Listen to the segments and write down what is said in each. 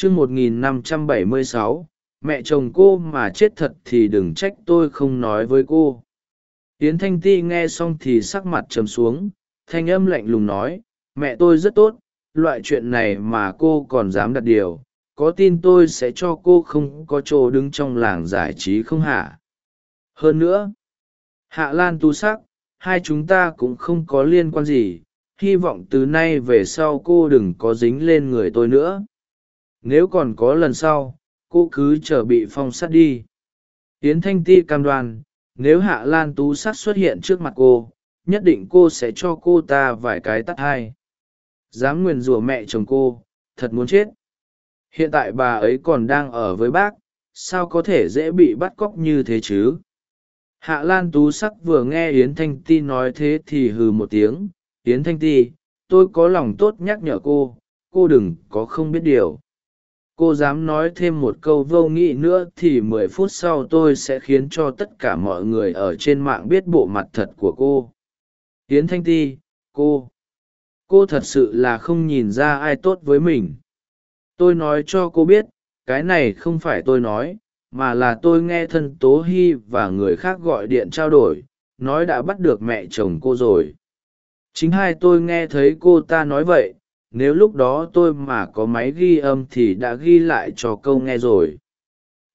chương một nghìn năm trăm bảy mươi sáu, mẹ chồng cô mà chết thật thì đừng trách tôi không nói với cô. Yến thanh ti nghe xong thì sắc mặt trầm xuống, thanh âm lạnh lùng nói, mẹ tôi rất tốt, loại chuyện này mà cô còn dám đặt điều, có tin tôi sẽ cho cô không có chỗ đứng trong làng giải trí không hả? Hơn nữa, hạ lan tu sắc, hai chúng ta cũng không có liên quan gì, hy vọng từ nay về sau cô đừng có dính lên người tôi nữa nếu còn có lần sau, cô cứ chờ bị phong sát đi. Tiến thanh ti cam đoan, nếu hạ lan tú sát xuất hiện trước mặt cô, nhất định cô sẽ cho cô ta vài cái tắt hai. Dám nguyền rủa mẹ chồng cô, thật muốn chết. Hiện tại bà ấy còn đang ở với bác, sao có thể dễ bị bắt cóc như thế chứ? Hạ lan tú sắc vừa nghe yến thanh ti nói thế thì hừ một tiếng. Yến thanh ti, tôi có lòng tốt nhắc nhở cô cô đừng có không biết điều cô dám nói thêm một câu vô nghị nữa thì mười phút sau tôi sẽ khiến cho tất cả mọi người ở trên mạng biết bộ mặt thật của cô. Hiến thanh ti, cô. Cô thật sự là không nhìn ra ai tốt với mình. Tôi nói cho cô biết, cái này không phải tôi nói, mà là tôi nghe thân tố hy và người khác gọi điện trao đổi, nói đã bắt được mẹ chồng cô rồi. Chính hai tôi nghe thấy cô ta nói vậy nếu lúc đó tôi mà có máy ghi âm thì đã ghi lại cho câu nghe rồi.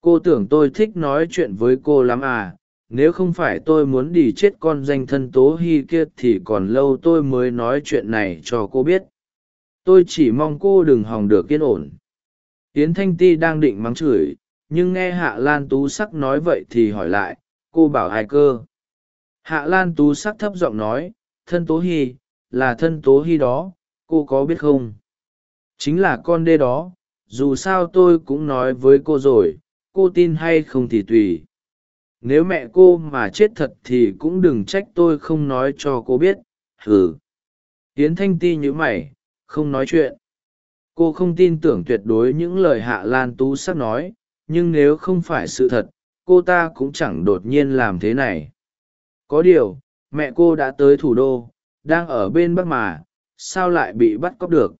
Cô tưởng tôi thích nói chuyện với cô lắm à nếu không phải tôi muốn đi chết con danh thân tố hy kia thì còn lâu tôi mới nói chuyện này cho cô biết. Tôi chỉ mong cô đừng hòng được yên ổn. Yến thanh ti đang định mắng chửi, nhưng nghe hạ lan tú sắc nói vậy thì hỏi lại, cô bảo ai cơ? Hạ lan tú sắc thấp giọng nói, thân tố hy là thân tố hy đó cô có biết không? Chính là con đê đó, dù sao tôi cũng nói với cô rồi, cô tin hay không thì tùy. Nếu mẹ cô mà chết thật thì cũng đừng trách tôi không nói cho cô biết, hừ. Tiến thanh ti nhữ mày, không nói chuyện. Cô không tin tưởng tuyệt đối những lời hạ lan tú sắp nói, nhưng nếu không phải sự thật, cô ta cũng chẳng đột nhiên làm thế này. Có điều, mẹ cô đã tới thủ đô, đang ở bên bắc mà sao lại bị bắt cóc được?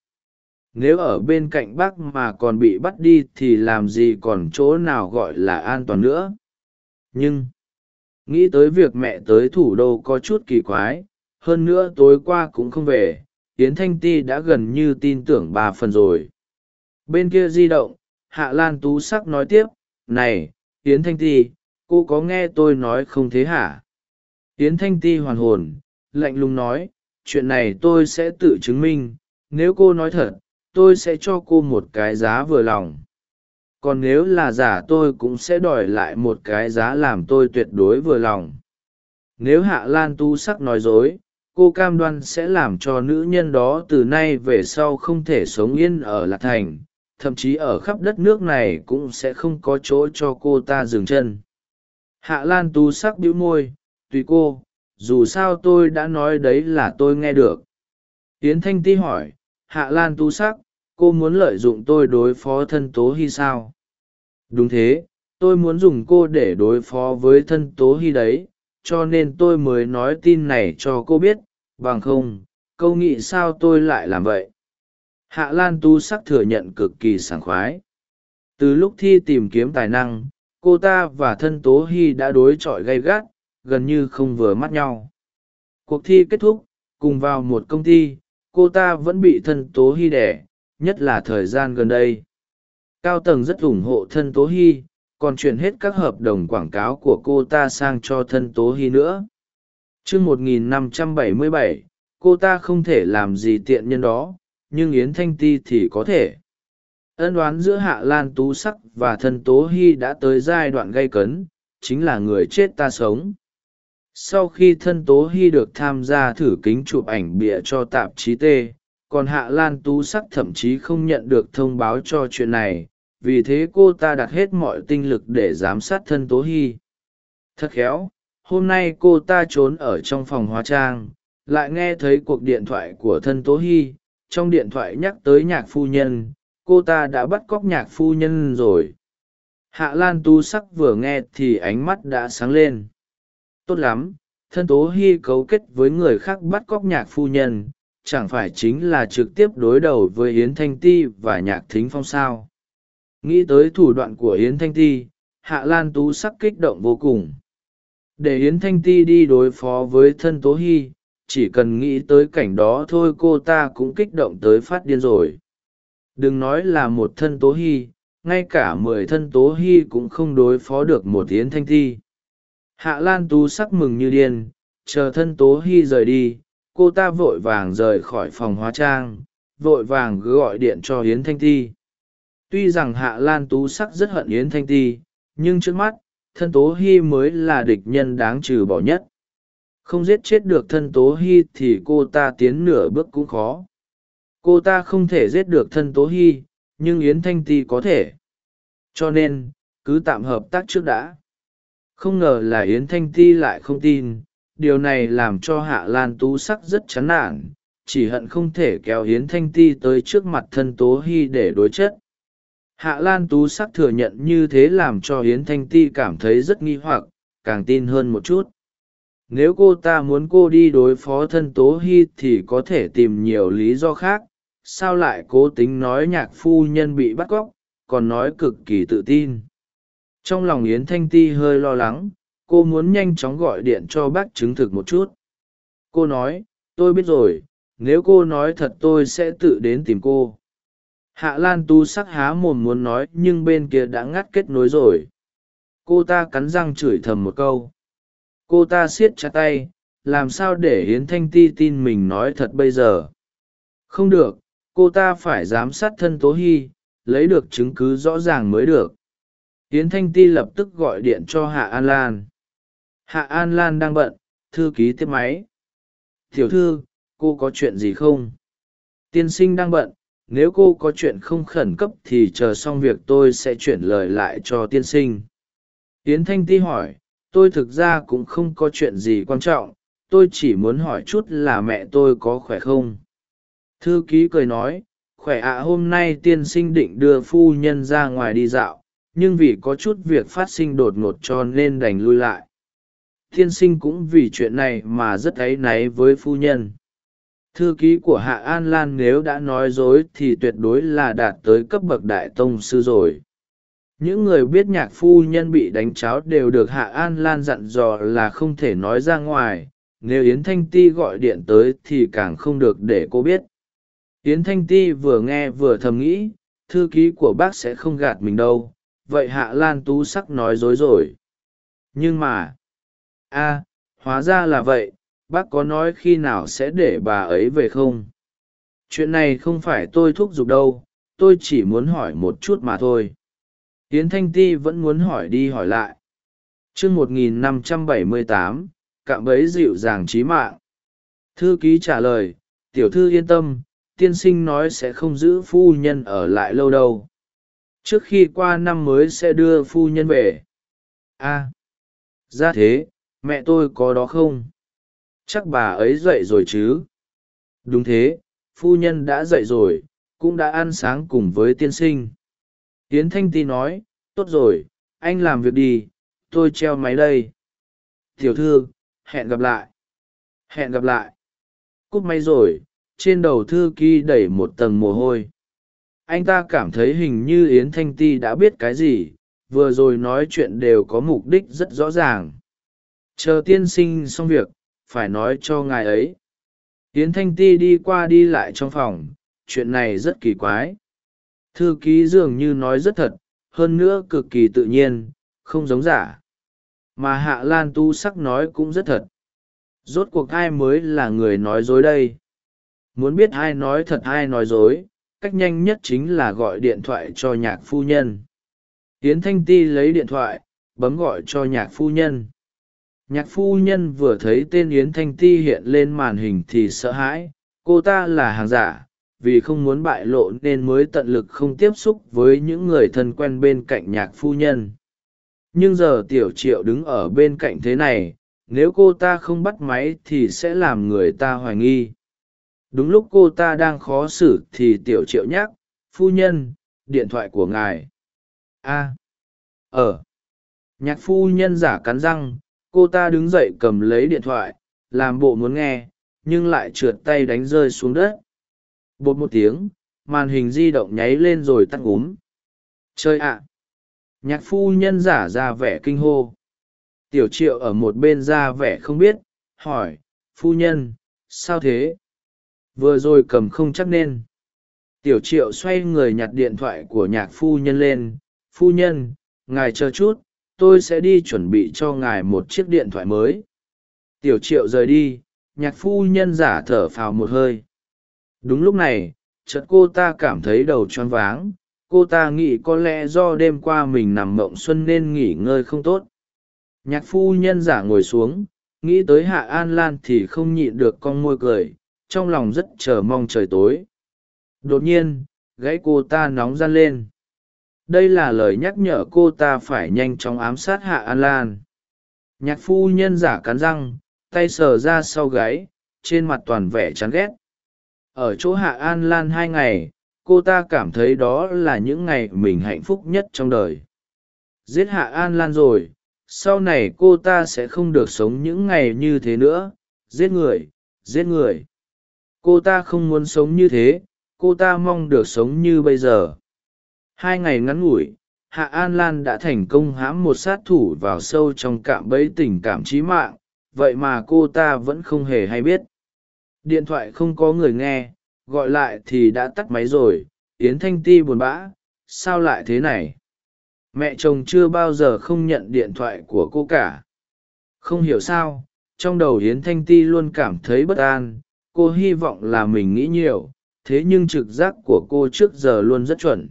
Nếu ở bên cạnh bác mà còn bị bắt đi thì làm gì còn chỗ nào gọi là an toàn nữa? Nhưng, nghĩ tới việc mẹ tới thủ đô có chút kỳ quái, hơn nữa tối qua cũng không về, yến thanh ti đã gần như tin tưởng ba phần rồi. Bên kia di động, hạ lan tú sắc nói tiếp, này, yến thanh ti, cô có nghe tôi nói không thế hả? Yến thanh ti hoàn hồn, lạnh lùng nói chuyện này tôi sẽ tự chứng minh, nếu cô nói thật, tôi sẽ cho cô một cái giá vừa lòng. Còn nếu là giả tôi cũng sẽ đòi lại một cái giá làm tôi tuyệt đối vừa lòng. Nếu hạ lan tu sắc nói dối, cô cam đoan sẽ làm cho nữ nhân đó từ nay về sau không thể sống yên ở lạc thành, thậm chí ở khắp đất nước này cũng sẽ không có chỗ cho cô ta dừng chân. Hạ lan tu sắc bĩu môi, tùy cô dù sao tôi đã nói đấy là tôi nghe được. Tiến thanh ti hỏi, hạ lan tu sắc, cô muốn lợi dụng tôi đối phó thân tố hy sao? Đúng thế, tôi muốn dùng cô để đối phó với thân tố hy đấy, cho nên tôi mới nói tin này cho cô biết, bằng không, câu nghĩ sao tôi lại làm vậy? Hạ lan tu sắc thừa nhận cực kỳ sảng khoái. Từ lúc thi tìm kiếm tài năng, cô ta và thân tố hy đã đối chọi gay gắt gần như không vừa mắt nhau. Cuộc thi kết thúc, cùng vào một công ty, cô ta vẫn bị thân tố hy đẻ, nhất là thời gian gần đây. Cao tầng rất ủng hộ thân tố hy, còn chuyển hết các hợp đồng quảng cáo của cô ta sang cho thân tố hy nữa. T một nghìn năm trăm bảy mươi bảy, cô ta không thể làm gì tiện nhân đó, nhưng yến thanh ti thì có thể. Ân đoán giữa hạ lan tú sắc và thân tố hy đã tới giai đoạn gây cấn, chính là người chết ta sống sau khi thân tố hy được tham gia thử kính chụp ảnh bịa cho tạp chí t, còn hạ lan tú sắc thậm chí không nhận được thông báo cho chuyện này, vì thế cô ta đặt hết mọi tinh lực để giám sát thân tố hy. Thật khéo, hôm nay cô ta trốn ở trong phòng hóa trang, lại nghe thấy cuộc điện thoại của thân tố hy. Trong điện thoại nhắc tới nhạc phu nhân, cô ta đã bắt cóc nhạc phu nhân rồi. Hạ lan tu sắc vừa nghe thì ánh mắt đã sáng lên tốt lắm, thân tố hy cấu kết với người khác bắt cóc nhạc phu nhân, chẳng phải chính là trực tiếp đối đầu với yến thanh ti và nhạc thính phong sao? Nghĩ tới thủ đoạn của yến thanh ti, hạ lan tú sắc kích động vô cùng. Để yến thanh ti đi đối phó với thân tố hy, chỉ cần nghĩ tới cảnh đó thôi cô ta cũng kích động tới phát điên rồi. Đừng nói là một thân tố hy, ngay cả mười thân tố hy cũng không đối phó được một yến thanh ti hạ lan tú sắc mừng như điên, chờ thân tố hy rời đi, cô ta vội vàng rời khỏi phòng hóa trang, vội vàng gọi điện cho yến thanh ti. Tuy rằng hạ lan tú sắc rất hận yến thanh ti, nhưng trước mắt, thân tố hy mới là địch nhân đáng trừ bỏ nhất. Không giết chết được thân tố hy thì cô ta tiến nửa bước cũng khó. Cô ta không thể giết được thân tố hy, nhưng yến thanh ti có thể. Cho nên, cứ tạm hợp tác trước đã không ngờ là yến thanh ti lại không tin, điều này làm cho hạ lan tú sắc rất chán nản, chỉ hận không thể kéo yến thanh ti tới trước mặt thân tố hy để đối chất. Hạ lan tú sắc thừa nhận như thế làm cho yến thanh ti cảm thấy rất nghi hoặc, càng tin hơn một chút. Nếu cô ta muốn cô đi đối phó thân tố hy thì có thể tìm nhiều lý do khác, sao lại cố tính nói nhạc phu nhân bị bắt cóc, còn nói cực kỳ tự tin trong lòng yến thanh ti hơi lo lắng, cô muốn nhanh chóng gọi điện cho bác chứng thực một chút. Cô nói, tôi biết rồi, nếu cô nói thật tôi sẽ tự đến tìm cô. Hạ lan tu sắc há mồm muốn nói, nhưng bên kia đã ngắt kết nối rồi. Cô ta cắn răng chửi thầm một câu. Cô ta siết chặt tay, làm sao để hiến thanh ti tin mình nói thật bây giờ? Không được, cô ta phải giám sát thân tố hy, lấy được chứng cứ rõ ràng mới được yến thanh ti lập tức gọi điện cho hạ an lan. Hạ an lan đang bận, thư ký tiếp máy. Tiểu thư, cô có chuyện gì không? Tiên sinh đang bận, nếu cô có chuyện không khẩn cấp thì chờ xong việc tôi sẽ chuyển lời lại cho tiên sinh. Yến thanh ti hỏi, tôi thực ra cũng không có chuyện gì quan trọng, tôi chỉ muốn hỏi chút là mẹ tôi có khỏe không? Thư ký cười nói, khỏe ạ, hôm nay tiên sinh định đưa phu nhân ra ngoài đi dạo nhưng vì có chút việc phát sinh đột ngột cho nên đành lui lại. Tiên sinh cũng vì chuyện này mà rất áy náy với phu nhân. Thư ký của hạ an lan nếu đã nói dối thì tuyệt đối là đạt tới cấp bậc đại tông sư rồi. Những người biết nhạc phu nhân bị đánh cháo đều được hạ an lan dặn dò là không thể nói ra ngoài. Nếu yến thanh ti gọi điện tới thì càng không được để cô biết. Yến thanh ti vừa nghe vừa thầm nghĩ, thư ký của bác sẽ không gạt mình đâu vậy hạ lan tú sắc nói dối rồi. Nhưng mà, a, hóa ra là vậy, bác có nói khi nào sẽ để bà ấy về không? Chuyện này không phải tôi thúc giục đâu, tôi chỉ muốn hỏi một chút mà thôi. Yến thanh ti vẫn muốn hỏi đi hỏi lại. Chương một nghìn năm trăm bảy mươi tám, cạm bẫy dịu dàng trí mạng. Thư ký trả lời, tiểu thư yên tâm, tiên sinh nói sẽ không giữ phu nhân ở lại lâu đâu trước khi qua năm mới sẽ đưa phu nhân về. A à, ra thế mẹ tôi có đó không? Chắc bà ấy dậy rồi chứ? Đúng thế phu nhân đã dậy rồi cũng đã ăn sáng cùng với tiên sinh. Tiến thanh ti nói tốt rồi anh làm việc đi tôi treo máy đây. Tiểu thư hẹn gặp lại. Hẹn gặp lại. Cúp máy rồi trên đầu thư ký đẩy một tầng mồ hôi anh ta cảm thấy hình như yến thanh ti đã biết cái gì, vừa rồi nói chuyện đều có mục đích rất rõ ràng. Chờ tiên sinh xong việc, phải nói cho ngài ấy. Yến thanh ti đi qua đi lại trong phòng, chuyện này rất kỳ quái. Thư ký dường như nói rất thật, hơn nữa cực kỳ tự nhiên, không giống giả. Mà hạ lan tu sắc nói cũng rất thật. Rốt cuộc ai mới là người nói dối đây? Muốn biết ai nói thật, ai nói dối? Cách nhanh nhất chính là gọi điện thoại cho nhạc phu nhân. Yến thanh ti lấy điện thoại, bấm gọi cho nhạc phu nhân. Nhạc phu nhân vừa thấy tên yến thanh ti hiện lên màn hình thì sợ hãi, cô ta là hàng giả, vì không muốn bại lộ nên mới tận lực không tiếp xúc với những người thân quen bên cạnh nhạc phu nhân. Nhưng giờ tiểu triệu đứng ở bên cạnh thế này, nếu cô ta không bắt máy thì sẽ làm người ta hoài nghi đúng lúc cô ta đang khó xử thì tiểu triệu nhắc, phu nhân, điện thoại của ngài. A à. ờ. Nhạc phu nhân giả cắn răng, cô ta đứng dậy cầm lấy điện thoại, làm bộ muốn nghe, nhưng lại trượt tay đánh rơi xuống đất. Bột một tiếng, màn hình di động nháy lên rồi tắt úm. Chơi ạ. Nhạc phu nhân giả ra vẻ kinh hô. Tiểu triệu ở một bên ra vẻ không biết, hỏi, phu nhân, sao thế? Vừa rồi cầm không chắc nên. Tiểu triệu xoay người nhặt điện thoại của nhạc phu nhân lên. Phu nhân, ngài chờ chút, tôi sẽ đi chuẩn bị cho ngài một chiếc điện thoại mới. Tiểu triệu rời đi, nhạc phu nhân giả thở phào một hơi. Đúng lúc này, chợt cô ta cảm thấy đầu choáng váng. Cô ta nghĩ có lẽ do đêm qua mình nằm mộng xuân nên nghỉ ngơi không tốt. Nhạc phu nhân giả ngồi xuống, nghĩ tới hạ an lan thì không nhịn được con môi cười trong lòng rất chờ mong trời tối. Đột nhiên, gãy cô ta nóng gian lên. Đây là lời nhắc nhở cô ta phải nhanh chóng ám sát hạ an lan. Nhạc phu nhân giả cắn răng, tay sờ ra sau gáy, trên mặt toàn vẻ chán ghét. Ở chỗ hạ an lan hai ngày, cô ta cảm thấy đó là những ngày mình hạnh phúc nhất trong đời. Giết hạ an lan rồi, sau này cô ta sẽ không được sống những ngày như thế nữa. Giết người giết người cô ta không muốn sống như thế, cô ta mong được sống như bây giờ. Hai ngày ngắn ngủi, hạ an lan đã thành công hãm một sát thủ vào sâu trong cạm bẫy tình cảm trí mạng, vậy mà cô ta vẫn không hề hay biết. Điện thoại không có người nghe, gọi lại thì đã tắt máy rồi, yến thanh ti buồn bã, sao lại thế này? Mẹ chồng chưa bao giờ không nhận điện thoại của cô cả. Không hiểu sao, trong đầu yến thanh ti luôn cảm thấy bất an cô hy vọng là mình nghĩ nhiều, thế nhưng trực giác của cô trước giờ luôn rất chuẩn.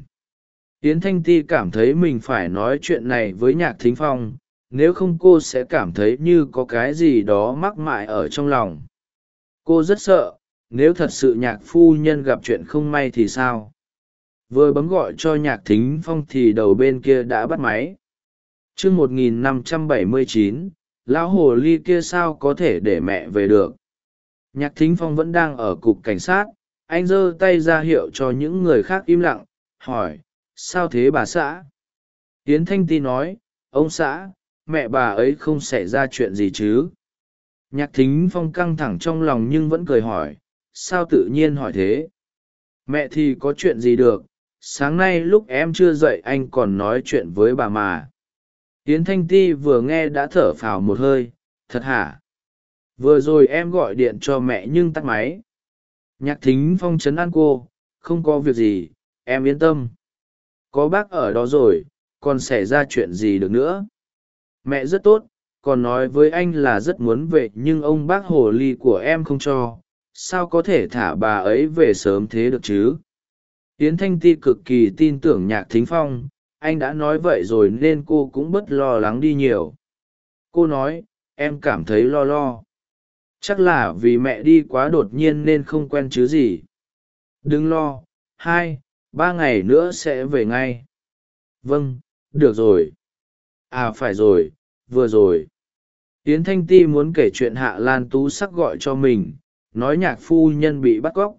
Yến thanh ti cảm thấy mình phải nói chuyện này với nhạc thính phong, nếu không cô sẽ cảm thấy như có cái gì đó mắc mại ở trong lòng. Cô rất sợ, nếu thật sự nhạc phu nhân gặp chuyện không may thì sao? Vừa bấm gọi cho nhạc thính phong thì đầu bên kia đã bắt máy. T r ư ơ n g một nghìn năm trăm bảy mươi chín, lão hồ ly kia sao có thể để mẹ về được? Nhạc thính phong vẫn đang ở cục cảnh sát. Anh giơ tay ra hiệu cho những người khác im lặng, hỏi, sao thế bà xã? Tiến thanh ti nói, ông xã, mẹ bà ấy không xảy ra chuyện gì chứ? Nhạc thính phong căng thẳng trong lòng nhưng vẫn cười hỏi, sao tự nhiên hỏi thế? Mẹ thì có chuyện gì được, sáng nay lúc em chưa dậy anh còn nói chuyện với bà mà. Tiến thanh ti vừa nghe đã thở phào một hơi, thật hả? Vừa rồi em gọi điện cho mẹ nhưng tắt máy. Nhạc thính phong trấn an cô, không có việc gì, em yên tâm. Có bác ở đó rồi, còn xảy ra chuyện gì được nữa? Mẹ rất tốt, còn nói với anh là rất muốn về nhưng ông bác hồ ly của em không cho. Sao có thể thả bà ấy về sớm thế được chứ? Yến thanh ti cực kỳ tin tưởng nhạc thính phong. Anh đã nói vậy rồi nên cô cũng bất lo lắng đi nhiều. Cô nói, em cảm thấy lo lo chắc là vì mẹ đi quá đột nhiên nên không quen chứ gì. Đừng lo, hai, ba ngày nữa sẽ về ngay. Vâng được rồi. À phải rồi, vừa rồi. Yến thanh ti muốn kể chuyện hạ lan tú sắc gọi cho mình, nói nhạc phu nhân bị bắt cóc.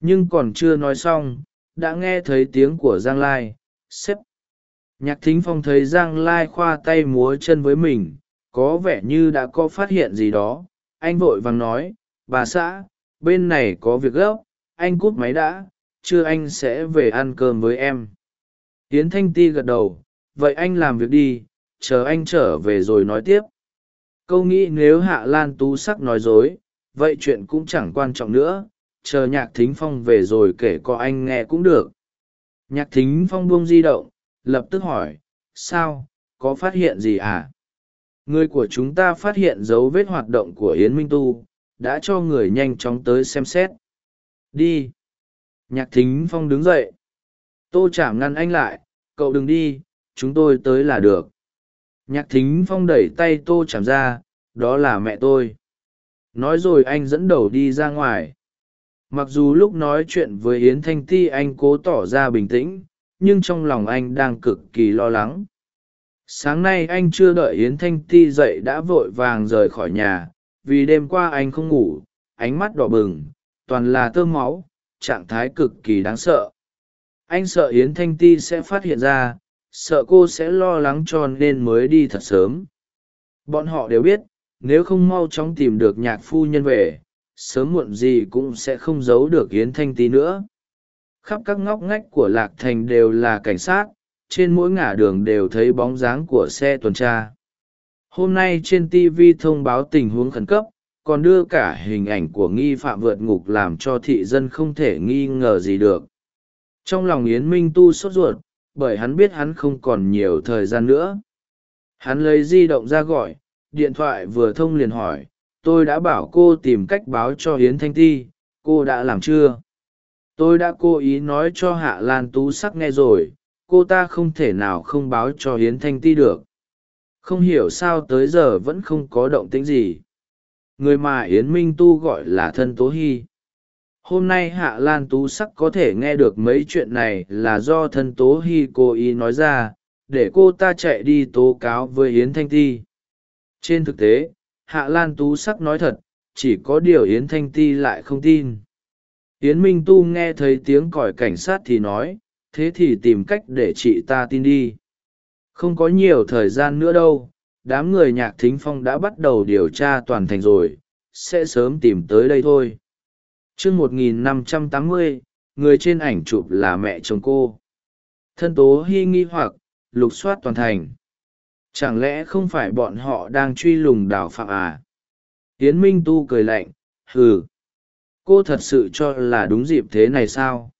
Nhưng còn chưa nói xong, đã nghe thấy tiếng của giang lai, sếp. Nhạc thính phong thấy giang lai khoa tay múa chân với mình, có vẻ như đã có phát hiện gì đó anh vội vàng nói, bà xã, bên này có việc gấp, anh cút máy đã chưa anh sẽ về ăn cơm với em. Tiến thanh ti gật đầu, vậy anh làm việc đi, chờ anh trở về rồi nói tiếp. Câu nghĩ nếu hạ lan tú sắc nói dối, vậy chuyện cũng chẳng quan trọng nữa, chờ nhạc thính phong về rồi kể có anh nghe cũng được. Nhạc thính phong buông di động, lập tức hỏi, sao, có phát hiện gì à? Người của chúng ta phát hiện dấu vết hoạt động của yến minh tu, đã cho người nhanh chóng tới xem xét. Đi. Nhạc thính phong đứng dậy. Tô chảm ngăn anh lại, cậu đừng đi, chúng tôi tới là được. Nhạc thính phong đẩy tay tô chảm ra, đó là mẹ tôi. Nói rồi anh dẫn đầu đi ra ngoài. Mặc dù lúc nói chuyện với yến thanh ti anh cố tỏ ra bình tĩnh, nhưng trong lòng anh đang cực kỳ lo lắng sáng nay anh chưa đợi yến thanh ti dậy đã vội vàng rời khỏi nhà, vì đêm qua anh không ngủ, ánh mắt đỏ bừng, toàn là tơ máu, trạng thái cực kỳ đáng sợ. Anh sợ yến thanh ti sẽ phát hiện ra, sợ cô sẽ lo lắng cho nên mới đi thật sớm. Bọn họ đều biết, nếu không mau chóng tìm được nhạc phu nhân về, sớm muộn gì cũng sẽ không giấu được yến thanh ti nữa. Khắp các ngóc ngách của lạc thành đều là cảnh sát trên mỗi ngả đường đều thấy bóng dáng của xe tuần tra. Hôm nay trên tv thông báo tình huống khẩn cấp, còn đưa cả hình ảnh của nghi phạm vượt ngục làm cho thị dân không thể nghi ngờ gì được. Trong lòng yến minh tu sốt ruột, bởi hắn biết hắn không còn nhiều thời gian nữa. Hắn lấy di động ra gọi, điện thoại vừa thông liền hỏi, tôi đã bảo cô tìm cách báo cho hiến thanh ti, cô đã làm chưa? Tôi đã cố ý nói cho hạ lan tú sắc nghe rồi cô ta không thể nào không báo cho hiến thanh ti được. Không hiểu sao tới giờ vẫn không có động tĩnh gì. Người mà yến minh tu gọi là thân tố hy. Hôm nay hạ lan tú sắc có thể nghe được mấy chuyện này là do thân tố hy cố ý nói ra, để cô ta chạy đi tố cáo với yến thanh ti. Trên thực tế, hạ lan tú sắc nói thật, chỉ có điều yến thanh ti lại không tin. Yến minh tu nghe thấy tiếng còi cảnh sát thì nói thế thì tìm cách để chị ta tin đi. Không có nhiều thời gian nữa đâu đám người nhạc thính phong đã bắt đầu điều tra toàn thành rồi sẽ sớm tìm tới đây thôi. T r ư ớ c 1580, người trên ảnh chụp là mẹ chồng cô. Thân tố hy nghi hoặc lục soát toàn thành. Chẳng lẽ không phải bọn họ đang truy lùng đào phạm à? Tiến minh tu cười lạnh hừ. Cô thật sự cho là đúng dịp thế này sao?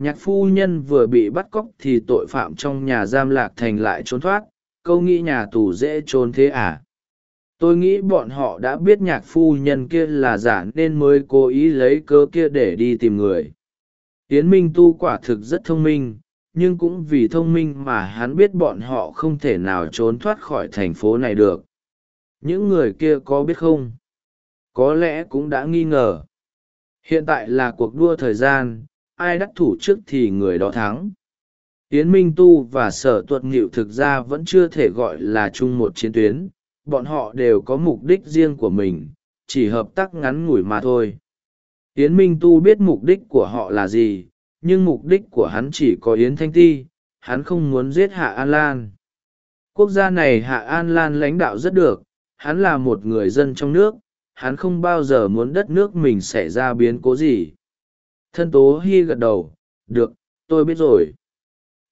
Nhạc phu nhân vừa bị bắt cóc thì tội phạm trong nhà giam lạc thành lại trốn thoát, câu nghĩ nhà tù dễ trốn thế à? Tôi nghĩ bọn họ đã biết nhạc phu nhân kia là giả nên mới cố ý lấy cớ kia để đi tìm người. Tiến minh tu quả thực rất thông minh, nhưng cũng vì thông minh mà hắn biết bọn họ không thể nào trốn thoát khỏi thành phố này được. Những người kia có biết không? Có lẽ cũng đã nghi ngờ. Hiện tại là cuộc đua thời gian ai đắc thủ trước thì người đó thắng. Yến minh tu và sở tuật nghịu thực ra vẫn chưa thể gọi là chung một chiến tuyến, bọn họ đều có mục đích riêng của mình, chỉ hợp tác ngắn ngủi mà thôi. Yến minh tu biết mục đích của họ là gì, nhưng mục đích của hắn chỉ có yến thanh ti, hắn không muốn giết hạ an lan. Quốc gia này hạ an lan lãnh đạo rất được, hắn là một người dân trong nước, hắn không bao giờ muốn đất nước mình xảy ra biến cố gì thân tố hy gật đầu, được, tôi biết rồi.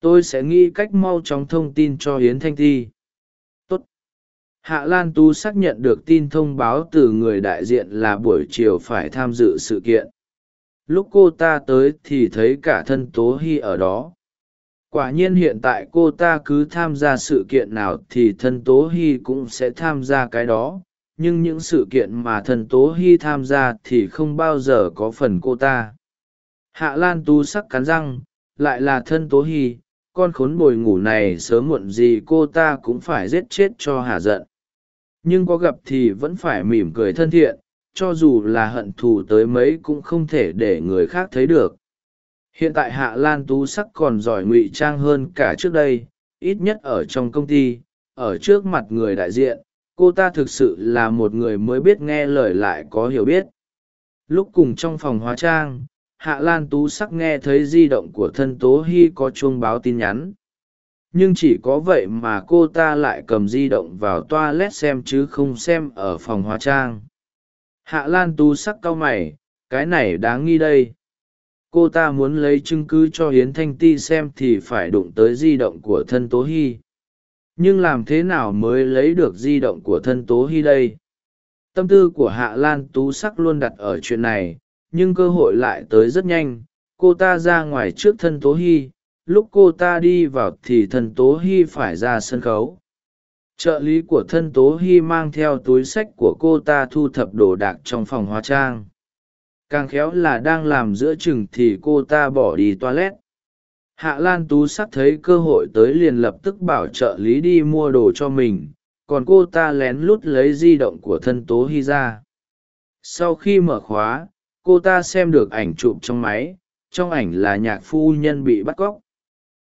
Tôi sẽ nghĩ cách mau chóng thông tin cho hiến thanh Thi. Tốt. hạ lan tu xác nhận được tin thông báo từ người đại diện là buổi chiều phải tham dự sự kiện. Lúc cô ta tới thì thấy cả thân tố hy ở đó. Quả nhiên hiện tại cô ta cứ tham gia sự kiện nào thì thân tố hy cũng sẽ tham gia cái đó. Nhưng những sự kiện mà thân tố hy tham gia thì không bao giờ có phần cô ta hạ lan tú sắc cắn răng, lại là thân tố hy con khốn bồi ngủ này sớm muộn gì cô ta cũng phải giết chết cho hạ giận. Nhưng có gặp thì vẫn phải mỉm cười thân thiện, cho dù là hận thù tới mấy cũng không thể để người khác thấy được. Hiện tại hạ lan tú sắc còn giỏi ngụy trang hơn cả trước đây, ít nhất ở trong công ty, ở trước mặt người đại diện, cô ta thực sự là một người mới biết nghe lời lại có hiểu biết. Lúc cùng trong phòng hóa trang hạ lan tú sắc nghe thấy di động của thân tố hy có chuông báo tin nhắn. Nhưng chỉ có vậy mà cô ta lại cầm di động vào toa led xem chứ không xem ở phòng hóa trang. Hạ lan tú sắc cau mày, cái này đáng nghi đây. Cô ta muốn lấy chứng cứ cho hiến thanh ti xem thì phải đụng tới di động của thân tố hy nhưng làm thế nào mới lấy được di động của thân tố hy đây? Tâm tư của hạ lan tú sắc luôn đặt ở chuyện này nhưng cơ hội lại tới rất nhanh. Cô ta ra ngoài trước thân tố hy, lúc cô ta đi vào thì thân tố hy phải ra sân khấu. Trợ lý của thân tố hy mang theo túi sách của cô ta thu thập đồ đạc trong phòng hóa trang. Càng khéo là đang làm giữa chừng thì cô ta bỏ đi toilet. Hạ lan tú sắc thấy cơ hội tới liền lập tức bảo trợ lý đi mua đồ cho mình, còn cô ta lén lút lấy di động của thân tố hy ra. Sau khi mở khóa cô ta xem được ảnh chụp trong máy, trong ảnh là nhạc phu nhân bị bắt cóc.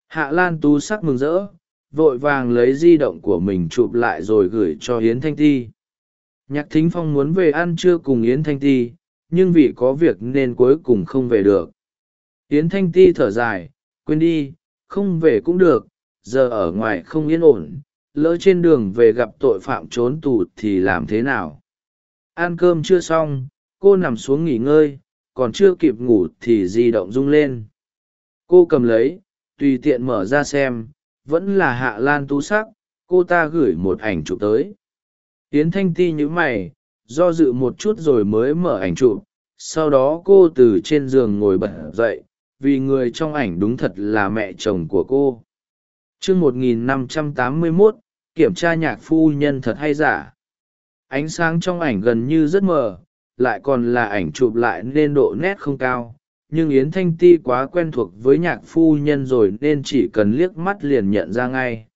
Hạ lan tú sắc mừng rỡ, vội vàng lấy di động của mình chụp lại rồi gửi cho yến thanh ti. Nhạc thính phong muốn về ăn trưa cùng yến thanh ti, nhưng vì có việc nên cuối cùng không về được. Yến thanh ti thở dài, quên đi, không về cũng được, giờ ở ngoài không yên ổn, lỡ trên đường về gặp tội phạm trốn tù thì làm thế nào? Ăn cơm chưa xong cô nằm xuống nghỉ ngơi, còn chưa kịp ngủ thì di động rung lên. Cô cầm lấy, tùy tiện mở ra xem, vẫn là hạ lan tú sắc, cô ta gửi một ảnh chụp tới. Tiến thanh ti nhíu mày, do dự một chút rồi mới mở ảnh chụp, sau đó cô từ trên giường ngồi bật dậy, vì người trong ảnh đúng thật là mẹ chồng của cô. Chương một nghìn năm trăm tám mươi mốt, kiểm tra nhạc phu nhân thật hay giả? Ánh sáng trong ảnh gần như rất mờ lại còn là ảnh chụp lại nên độ nét không cao. Nhưng yến thanh ti quá quen thuộc với nhạc phu nhân rồi nên chỉ cần liếc mắt liền nhận ra ngay.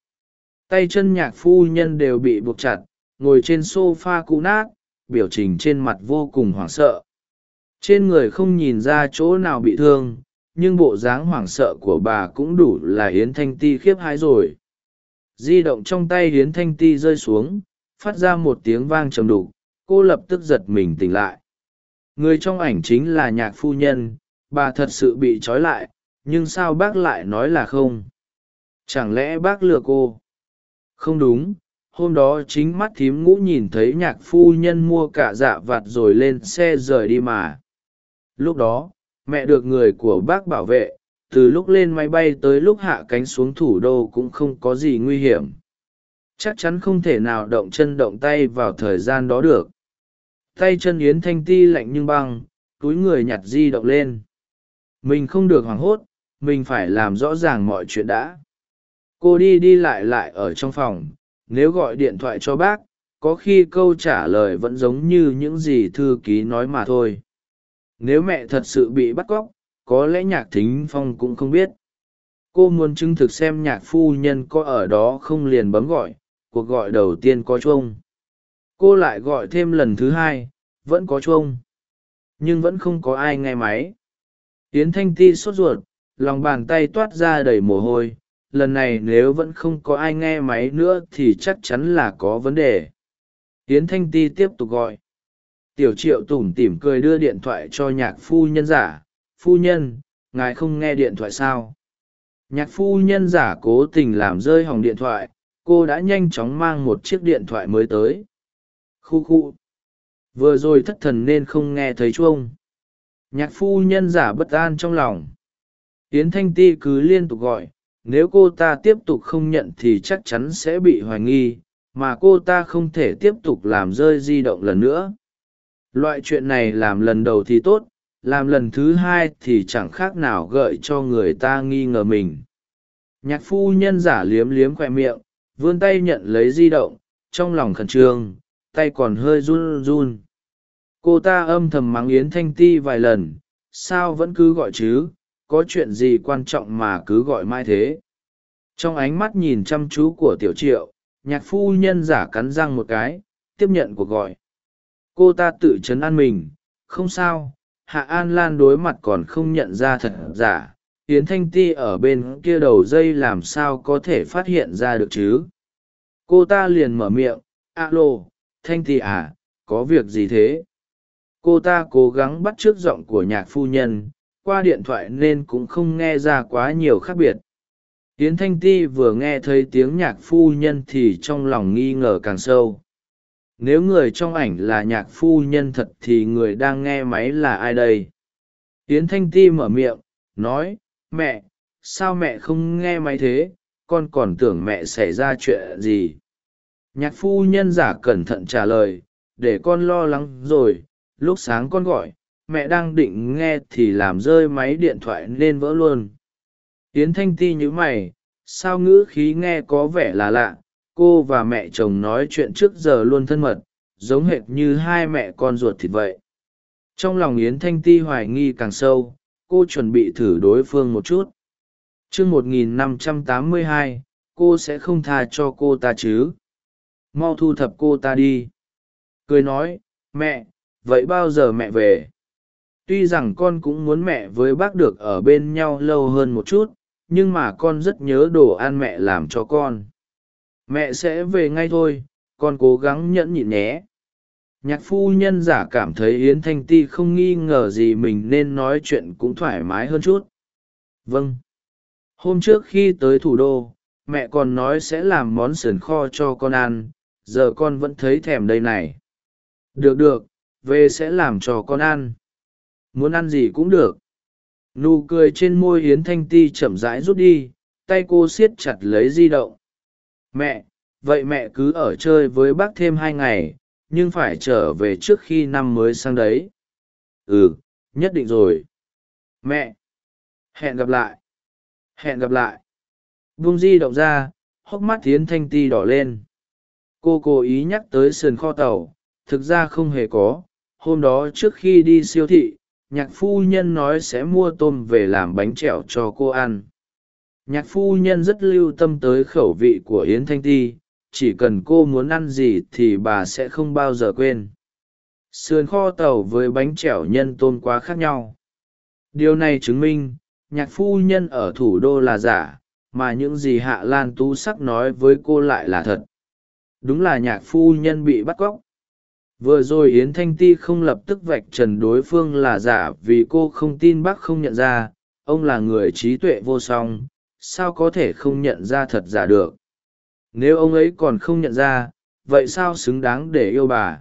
Tay chân nhạc phu nhân đều bị buộc chặt, ngồi trên s o f a cũ nát, biểu trình trên mặt vô cùng hoảng sợ. Trên người không nhìn ra chỗ nào bị thương, nhưng bộ dáng hoảng sợ của bà cũng đủ là yến thanh ti khiếp hãi rồi. Di động trong tay yến thanh ti rơi xuống, phát ra một tiếng vang trầm đục cô lập tức giật mình tỉnh lại. Người trong ảnh chính là nhạc phu nhân, bà thật sự bị trói lại, nhưng sao bác lại nói là không? Chẳng lẽ bác lừa cô? Không đúng, hôm đó chính mắt thím ngũ nhìn thấy nhạc phu nhân mua cả dạ vặt rồi lên xe rời đi mà. Lúc đó, mẹ được người của bác bảo vệ, từ lúc lên máy bay tới lúc hạ cánh xuống thủ đô cũng không có gì nguy hiểm. Chắc chắn không thể nào động chân động tay vào thời gian đó được tay chân yến thanh ti lạnh như băng, túi người nhặt di động lên. Mình không được hoảng hốt, mình phải làm rõ ràng mọi chuyện đã. Cô đi đi lại lại ở trong phòng, nếu gọi điện thoại cho bác, có khi câu trả lời vẫn giống như những gì thư ký nói mà thôi. Nếu mẹ thật sự bị bắt cóc, có lẽ nhạc thính phong cũng không biết. Cô muốn chứng thực xem nhạc phu nhân có ở đó không liền bấm gọi, cuộc gọi đầu tiên có chuông cô lại gọi thêm lần thứ hai, vẫn có chuông. Nhưng vẫn không có ai nghe máy. Yến thanh ti sốt ruột, lòng bàn tay toát ra đầy mồ hôi. Lần này nếu vẫn không có ai nghe máy nữa thì chắc chắn là có vấn đề. Yến thanh ti tiếp tục gọi. Tiểu triệu tủm tỉm cười đưa điện thoại cho nhạc phu nhân giả. Phu nhân, ngài không nghe điện thoại sao? Nhạc phu nhân giả cố tình làm rơi hỏng điện thoại. Cô đã nhanh chóng mang một chiếc điện thoại mới tới khu khu. Vừa rồi thất thần nên không nghe thấy chuông nhạc phu nhân giả bất an trong lòng. Yến thanh ti cứ liên tục gọi, nếu cô ta tiếp tục không nhận thì chắc chắn sẽ bị hoài nghi, mà cô ta không thể tiếp tục làm rơi di động lần nữa. Loại chuyện này làm lần đầu thì tốt, làm lần thứ hai thì chẳng khác nào gợi cho người ta nghi ngờ mình. Nhạc phu nhân giả liếm liếm khoe miệng, vươn tay nhận lấy di động, trong lòng khẩn trương tay còn hơi run run. Cô ta âm thầm mắng yến thanh ti vài lần, sao vẫn cứ gọi chứ, có chuyện gì quan trọng mà cứ gọi mai thế? Trong ánh mắt nhìn chăm chú của tiểu triệu, nhạc phu nhân giả cắn răng một cái, tiếp nhận cuộc gọi. Cô ta tự chấn an mình, không sao, hạ an lan đối mặt còn không nhận ra thật giả, yến thanh ti ở bên kia đầu dây làm sao có thể phát hiện ra được chứ? Cô ta liền mở miệng, alo thanh Thi à có việc gì thế? Cô ta cố gắng bắt t r ư ớ c giọng của nhạc phu nhân, qua điện thoại nên cũng không nghe ra quá nhiều khác biệt. Tiến thanh ti vừa nghe thấy tiếng nhạc phu nhân thì trong lòng nghi ngờ càng sâu. Nếu người trong ảnh là nhạc phu nhân thật thì người đang nghe máy là ai đây? Tiến thanh ti mở miệng, nói, mẹ, sao mẹ không nghe máy thế? Con còn tưởng mẹ xảy ra chuyện gì? Nhạc phu nhân giả cẩn thận trả lời, để con lo lắng rồi. Lúc sáng con gọi, mẹ đang định nghe thì làm rơi máy điện thoại nên vỡ luôn. Yến thanh ti nhữ mày, sao ngữ khí nghe có vẻ là lạ? Cô và mẹ chồng nói chuyện trước giờ luôn thân mật, giống hệt như hai mẹ con ruột thịt vậy. Trong lòng yến thanh ti hoài nghi càng sâu, cô chuẩn bị thử đối phương một chút. T r ư ơ n g một nghìn năm trăm tám mươi hai, cô sẽ không tha cho cô ta chứ? Mau thu thập cô ta đi. Cười nói, mẹ, vậy bao giờ mẹ về? Tuy rằng con cũng muốn mẹ với bác được ở bên nhau lâu hơn một chút, nhưng mà con rất nhớ đồ ăn mẹ làm cho con. Mẹ sẽ về ngay thôi, con cố gắng nhẫn nhịn nhé. Nhạc phu nhân giả cảm thấy yến thanh ti không nghi ngờ gì mình nên nói chuyện cũng thoải mái hơn chút. Vâng. Hôm trước khi tới thủ đô, mẹ còn nói sẽ làm món sườn kho cho con ăn giờ con vẫn thấy thèm đây này. Được được về sẽ làm cho con ăn. Muốn ăn gì cũng được. Nụ cười trên môi hiến thanh ti chậm rãi rút đi, tay cô siết chặt lấy di động. Mẹ, vậy mẹ cứ ở chơi với bác thêm hai ngày, nhưng phải trở về trước khi năm mới sang đấy. Ừ nhất định rồi. Mẹ, hẹn gặp lại. Hẹn gặp lại. Vung di động ra, hốc mắt tiến thanh ti đỏ lên cô cố ý nhắc tới sườn kho tàu, thực ra không hề có. Hôm đó trước khi đi siêu thị, nhạc phu nhân nói sẽ mua tôm về làm bánh trẹo cho cô ăn. Nhạc phu nhân rất lưu tâm tới khẩu vị của yến thanh ti, chỉ cần cô muốn ăn gì thì bà sẽ không bao giờ quên. Sườn kho tàu với bánh trẻo nhân tôm quá khác nhau. Điều này chứng minh, nhạc phu nhân ở thủ đô là giả, mà những gì hạ lan tú sắc nói với cô lại là thật đúng là nhạc phu nhân bị bắt cóc. Vừa rồi yến thanh ti không lập tức vạch trần đối phương là giả vì cô không tin bác không nhận ra, ông là người trí tuệ vô song, sao có thể không nhận ra thật giả được? Nếu ông ấy còn không nhận ra, vậy sao xứng đáng để yêu bà?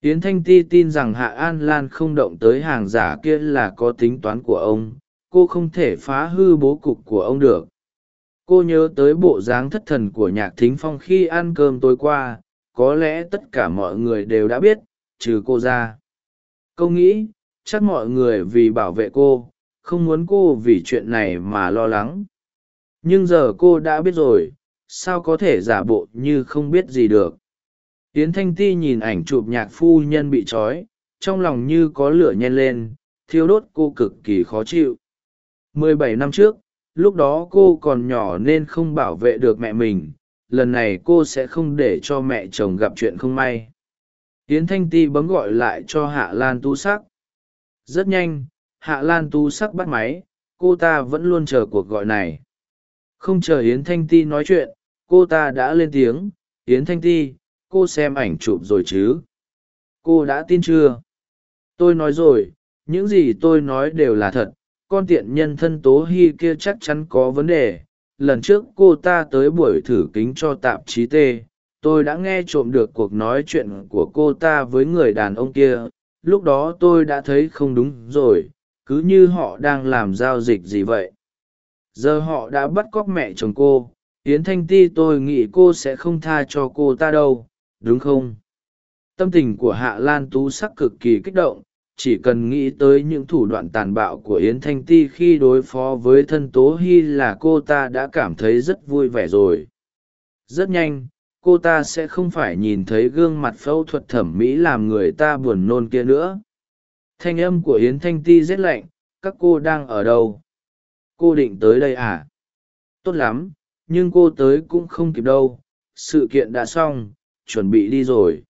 Yến thanh ti tin rằng hạ an lan không động tới hàng giả kia là có tính toán của ông, cô không thể phá hư bố cục của ông được cô nhớ tới bộ dáng thất thần của nhạc thính phong khi ăn cơm tối qua, có lẽ tất cả mọi người đều đã biết, trừ cô ra. Câu nghĩ, chắc mọi người vì bảo vệ cô, không muốn cô vì chuyện này mà lo lắng. Nhưng giờ cô đã biết rồi, sao có thể giả bộ như không biết gì được? Yến thanh ti nhìn ảnh chụp nhạc phu nhân bị trói, trong lòng như có lửa nhen lên, thiêu đốt cô cực kỳ khó chịu. Mười bảy năm trước lúc đó cô còn nhỏ nên không bảo vệ được mẹ mình, lần này cô sẽ không để cho mẹ chồng gặp chuyện không may. Yến thanh ti bấm gọi lại cho hạ lan tu sắc. Rất nhanh, hạ lan tu sắc bắt máy, cô ta vẫn luôn chờ cuộc gọi này. Không chờ yến thanh ti nói chuyện, cô ta đã lên tiếng, yến thanh ti, cô xem ảnh chụp rồi chứ? Cô đã tin chưa? Tôi nói rồi, những gì tôi nói đều là thật con tiện nhân thân tố hy kia chắc chắn có vấn đề. Lần trước cô ta tới buổi thử kính cho tạp chí t, tôi đã nghe trộm được cuộc nói chuyện của cô ta với người đàn ông kia. Lúc đó tôi đã thấy không đúng rồi, cứ như họ đang làm giao dịch gì vậy. Giờ họ đã bắt cóc mẹ chồng cô, yến thanh ti tôi nghĩ cô sẽ không tha cho cô ta đâu, đúng không? Tâm tình của hạ lan tú sắc cực kỳ kích động chỉ cần nghĩ tới những thủ đoạn tàn bạo của yến thanh ti khi đối phó với thân tố hy là cô ta đã cảm thấy rất vui vẻ rồi. Rất nhanh, cô ta sẽ không phải nhìn thấy gương mặt phẫu thuật thẩm mỹ làm người ta buồn nôn kia nữa. Thanh âm của yến thanh ti rét lạnh, các cô đang ở đâu? Cô định tới đây à? Tốt lắm, nhưng cô tới cũng không kịp đâu, sự kiện đã xong, chuẩn bị đi rồi.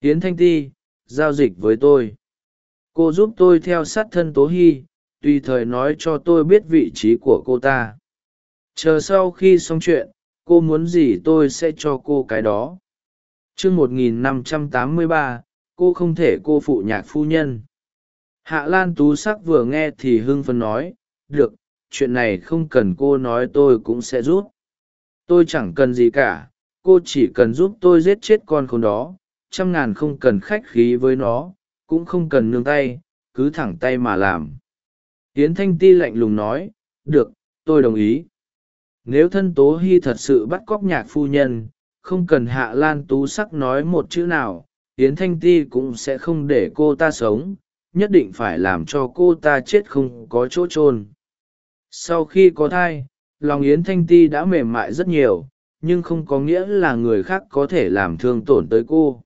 Yến thanh ti, giao dịch với tôi cô giúp tôi theo sát thân tố hy, tùy thời nói cho tôi biết vị trí của cô ta. Chờ sau khi xong chuyện, cô muốn gì tôi sẽ cho cô cái đó. Chương một nghìn năm trăm tám mươi ba, cô không thể cô phụ nhạc phu nhân. Hạ lan tú sắc vừa nghe thì hưng phấn nói, được, chuyện này không cần cô nói tôi cũng sẽ giúp. Tôi chẳng cần gì cả, cô chỉ cần giúp tôi giết chết con khốn đó, trăm ngàn không cần khách khí với nó cũng không cần nương tay, cứ thẳng tay mà làm. Yến thanh ti lạnh lùng nói, được, tôi đồng ý. Nếu thân tố hy thật sự bắt cóc nhạc phu nhân, không cần hạ lan tú sắc nói một chữ nào, yến thanh ti cũng sẽ không để cô ta sống, nhất định phải làm cho cô ta chết không có chỗ chôn. Sau khi có thai, lòng yến thanh ti đã mềm mại rất nhiều, nhưng không có nghĩa là người khác có thể làm thương tổn tới cô.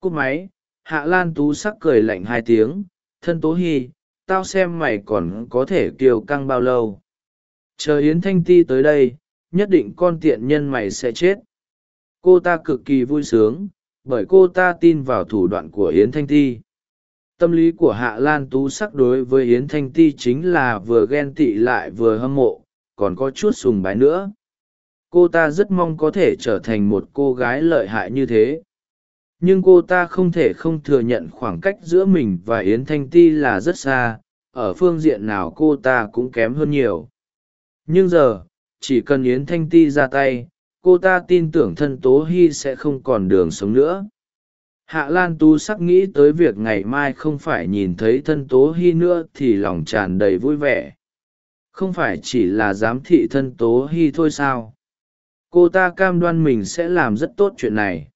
Cúp máy hạ lan tú sắc cười lạnh hai tiếng, thân tố hy, tao xem mày còn có thể kiều căng bao lâu? Chờ yến thanh ti tới đây, nhất định con tiện nhân mày sẽ chết. Cô ta cực kỳ vui sướng, bởi cô ta tin vào thủ đoạn của yến thanh ti. Tâm lý của hạ lan tú sắc đối với yến thanh ti chính là vừa ghen tị lại vừa hâm mộ, còn có chút sùng bái nữa. Cô ta rất mong có thể trở thành một cô gái lợi hại như thế nhưng cô ta không thể không thừa nhận khoảng cách giữa mình và yến thanh ti là rất xa, ở phương diện nào cô ta cũng kém hơn nhiều. Nhưng giờ, chỉ cần yến thanh ti ra tay, cô ta tin tưởng thân tố hy sẽ không còn đường sống nữa. Hạ lan tu sắc nghĩ tới việc ngày mai không phải nhìn thấy thân tố hy nữa thì lòng tràn đầy vui vẻ. Không phải chỉ là giám thị thân tố hy thôi sao? Cô ta cam đoan mình sẽ làm rất tốt chuyện này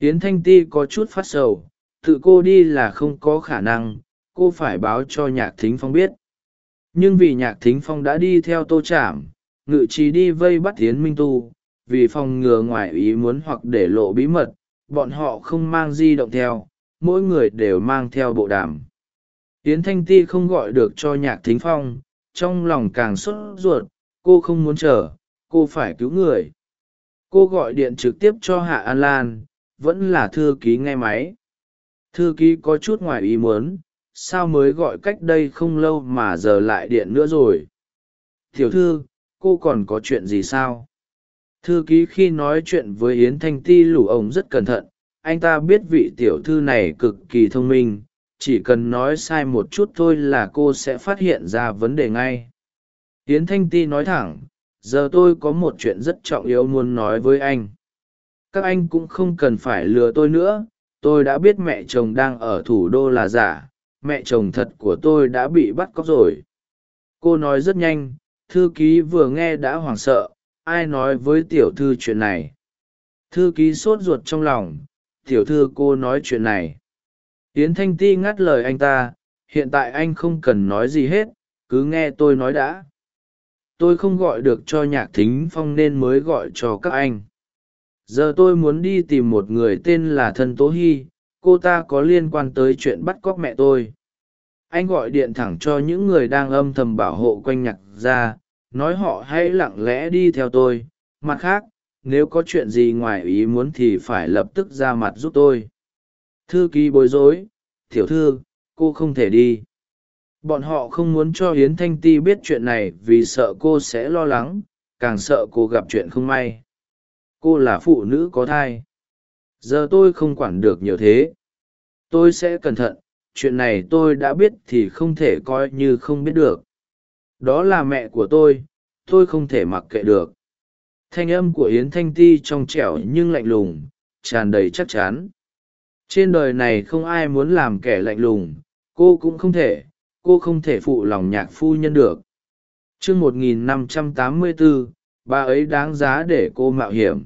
yến thanh ti có chút phát sầu, tự cô đi là không có khả năng, cô phải báo cho nhạc thính phong biết. Nhưng vì nhạc thính phong đã đi theo tô trảm, ngự trí đi vây bắt yến minh tu, vì phòng ngừa ngoài ý muốn hoặc để lộ bí mật, bọn họ không mang di động theo, mỗi người đều mang theo bộ đàm. Yến thanh ti không gọi được cho nhạc thính phong, trong lòng càng sốt ruột, cô không muốn chờ, cô phải cứu người. Cô gọi điện trực tiếp cho hạ an lan vẫn là thư ký nghe máy. Thư ký có chút ngoài ý muốn, sao mới gọi cách đây không lâu mà giờ lại điện nữa rồi? Tiểu thư, cô còn có chuyện gì sao? Thư ký khi nói chuyện với yến thanh ti lủ ông rất cẩn thận, anh ta biết vị tiểu thư này cực kỳ thông minh, chỉ cần nói sai một chút thôi là cô sẽ phát hiện ra vấn đề ngay. Yến thanh ti nói thẳng, giờ tôi có một chuyện rất trọng yếu muốn nói với anh các anh cũng không cần phải lừa tôi nữa, tôi đã biết mẹ chồng đang ở thủ đô là giả, mẹ chồng thật của tôi đã bị bắt cóc rồi. Cô nói rất nhanh, thư ký vừa nghe đã hoảng sợ, ai nói với tiểu thư chuyện này? Thư ký sốt ruột trong lòng, tiểu thư cô nói chuyện này. Yến thanh ti ngắt lời anh ta, hiện tại anh không cần nói gì hết, cứ nghe tôi nói đã. Tôi không gọi được cho nhạc thính phong nên mới gọi cho các anh giờ tôi muốn đi tìm một người tên là thân tố hy, cô ta có liên quan tới chuyện bắt cóc mẹ tôi. Anh gọi điện thẳng cho những người đang âm thầm bảo hộ quanh nhạc ra nói họ hãy lặng lẽ đi theo tôi. Mặt khác, nếu có chuyện gì ngoài ý muốn thì phải lập tức ra mặt giúp tôi. Thư ký bối rối, tiểu thư, cô không thể đi. Bọn họ không muốn cho hiến thanh ti biết chuyện này vì sợ cô sẽ lo lắng, càng sợ cô gặp chuyện không may cô là phụ nữ có thai. Giờ tôi không quản được nhiều thế. Tôi sẽ cẩn thận, chuyện này tôi đã biết thì không thể coi như không biết được. Đó là mẹ của tôi tôi không thể mặc kệ được. Thanh âm của yến thanh ti trong trẻo nhưng lạnh lùng, tràn đầy chắc chắn. Trên đời này không ai muốn làm kẻ lạnh lùng, cô cũng không thể, cô không thể phụ lòng nhạc phu nhân được. T r ư ơ n g một nghìn năm trăm tám mươi bốn bà ấy đáng giá để cô mạo hiểm.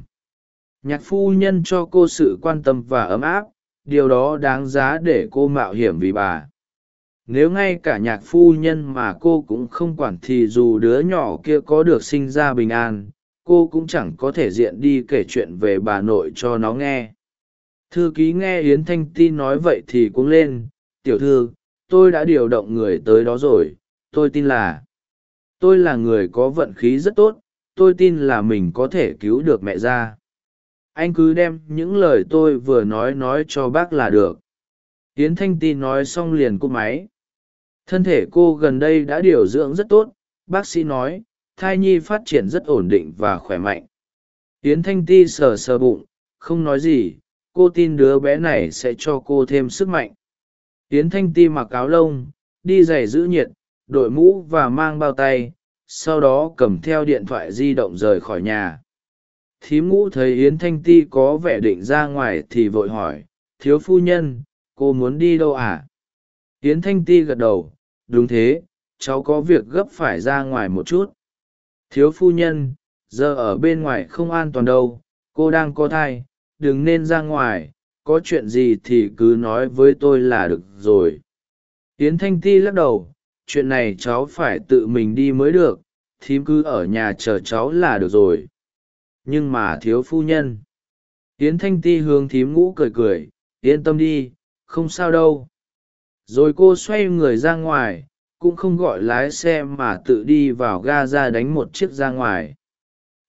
Nhạc phu nhân cho cô sự quan tâm và ấm áp, điều đó đáng giá để cô mạo hiểm vì bà. Nếu ngay cả nhạc phu nhân mà cô cũng không quản thì dù đứa nhỏ kia có được sinh ra bình an, cô cũng chẳng có thể diện đi kể chuyện về bà nội cho nó nghe. Thư ký nghe yến thanh ti nói vậy thì cũng lên, tiểu thư, tôi đã điều động người tới đó rồi, tôi tin là, tôi là người có vận khí rất tốt tôi tin là mình có thể cứu được mẹ ra. Anh cứ đem những lời tôi vừa nói nói cho bác là được. Tiến thanh ti nói xong liền cúp máy. Thân thể cô gần đây đã điều dưỡng rất tốt, bác sĩ nói, thai nhi phát triển rất ổn định và khỏe mạnh. Tiến thanh ti sờ sờ bụng, không nói gì, cô tin đứa bé này sẽ cho cô thêm sức mạnh. Tiến thanh ti mặc áo lông, đi giày giữ nhiệt, đội mũ và mang bao tay sau đó cầm theo điện thoại di động rời khỏi nhà. Thím ngũ thấy yến thanh ti có vẻ định ra ngoài thì vội hỏi, thiếu phu nhân, cô muốn đi đâu à yến thanh ti gật đầu, đúng thế, cháu có việc gấp phải ra ngoài một chút. Thiếu phu nhân, giờ ở bên ngoài không an toàn đâu, cô đang có thai, đừng nên ra ngoài, có chuyện gì thì cứ nói với tôi là được rồi. Yến thanh ti lắc đầu chuyện này cháu phải tự mình đi mới được, thím cứ ở nhà chờ cháu là được rồi. Nhưng mà thiếu phu nhân. Yến thanh ti hướng thím ngũ cười cười, yên tâm đi, không sao đâu. Rồi cô xoay người ra ngoài, cũng không gọi lái xe mà tự đi vào ga ra đánh một chiếc ra ngoài.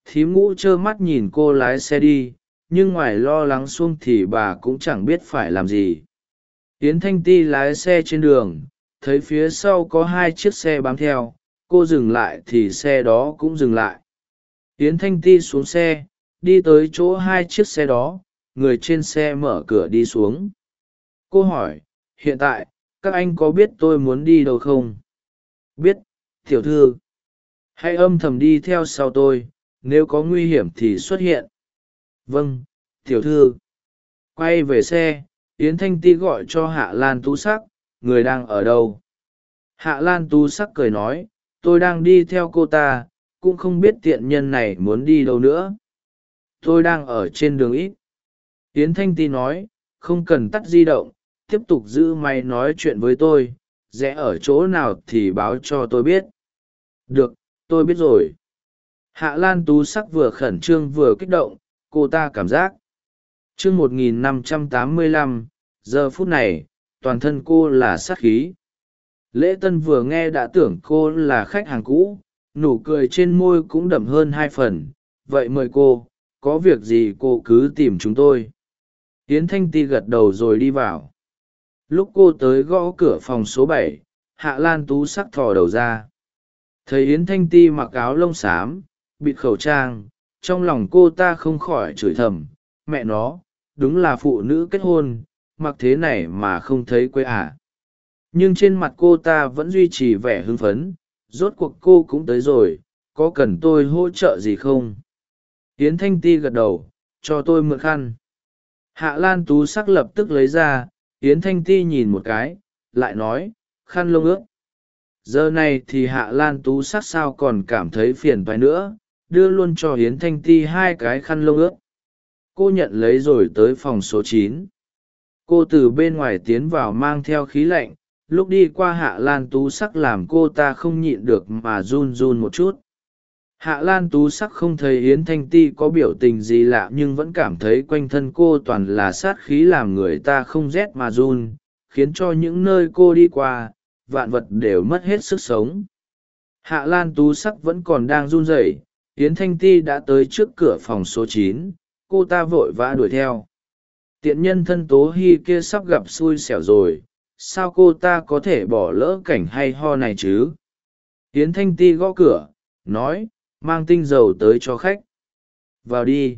Thím ngũ trơ mắt nhìn cô lái xe đi, nhưng ngoài lo lắng xuông thì bà cũng chẳng biết phải làm gì. Yến thanh ti lái xe trên đường thấy phía sau có hai chiếc xe bám theo, cô dừng lại thì xe đó cũng dừng lại. Yến thanh ti xuống xe, đi tới chỗ hai chiếc xe đó, người trên xe mở cửa đi xuống. Cô hỏi, hiện tại, các anh có biết tôi muốn đi đâu không? Biết, tiểu thư. Hãy âm thầm đi theo sau tôi, nếu có nguy hiểm thì xuất hiện. Vâng tiểu thư. Quay về xe, yến thanh ti gọi cho hạ lan tú sắc người đang ở đâu? Hạ lan Tu sắc cười nói, tôi đang đi theo cô ta, cũng không biết tiện nhân này muốn đi đâu nữa. Tôi đang ở trên đường ít. Tiến thanh ti nói, không cần tắt di động, tiếp tục giữ máy nói chuyện với tôi, rẽ ở chỗ nào thì báo cho tôi biết. Được, tôi biết rồi. Hạ lan tú sắc vừa khẩn trương vừa kích động, cô ta cảm giác. Chương một nghìn năm trăm tám mươi lăm, giờ phút này toàn thân cô là sát khí. Lễ tân vừa nghe đã tưởng cô là khách hàng cũ, nụ cười trên môi cũng đậm hơn hai phần. Vậy mời cô, có việc gì cô cứ tìm chúng tôi. Yến thanh ti gật đầu rồi đi vào. Lúc cô tới gõ cửa phòng số bảy, hạ lan tú sắc thò đầu ra. Thấy yến thanh ti mặc áo lông xám, bịt khẩu trang, trong lòng cô ta không khỏi chửi thầm. Mẹ nó, đúng là phụ nữ kết hôn mặc thế này mà không thấy quê à. nhưng trên mặt cô ta vẫn duy trì vẻ hưng phấn, rốt cuộc cô cũng tới rồi, có cần tôi hỗ trợ gì không? Tiến thanh ti gật đầu, cho tôi mượn khăn. Hạ lan tú sắc lập tức lấy ra tiến thanh ti nhìn một cái, lại nói, khăn lông ướt. Giờ này thì hạ lan tú sắc sao còn cảm thấy phiền phái nữa, đưa luôn cho Hiến thanh ti hai cái khăn lông ướt. Cô nhận lấy rồi tới phòng số chín cô từ bên ngoài tiến vào mang theo khí lạnh, lúc đi qua hạ lan tú sắc làm cô ta không nhịn được mà run run một chút. Hạ lan tú sắc không thấy yến thanh ti có biểu tình gì lạ nhưng vẫn cảm thấy quanh thân cô toàn là sát khí làm người ta không rét mà run, khiến cho những nơi cô đi qua, vạn vật đều mất hết sức sống. Hạ lan tú sắc vẫn còn đang run rẩy, yến thanh ti đã tới trước cửa phòng số chín, cô ta vội vã đuổi theo tiện nhân thân tố hy kia sắp gặp xui xẻo rồi, sao cô ta có thể bỏ lỡ cảnh hay ho này chứ? Yến thanh ti gõ cửa, nói, mang tinh dầu tới cho khách. Vào đi.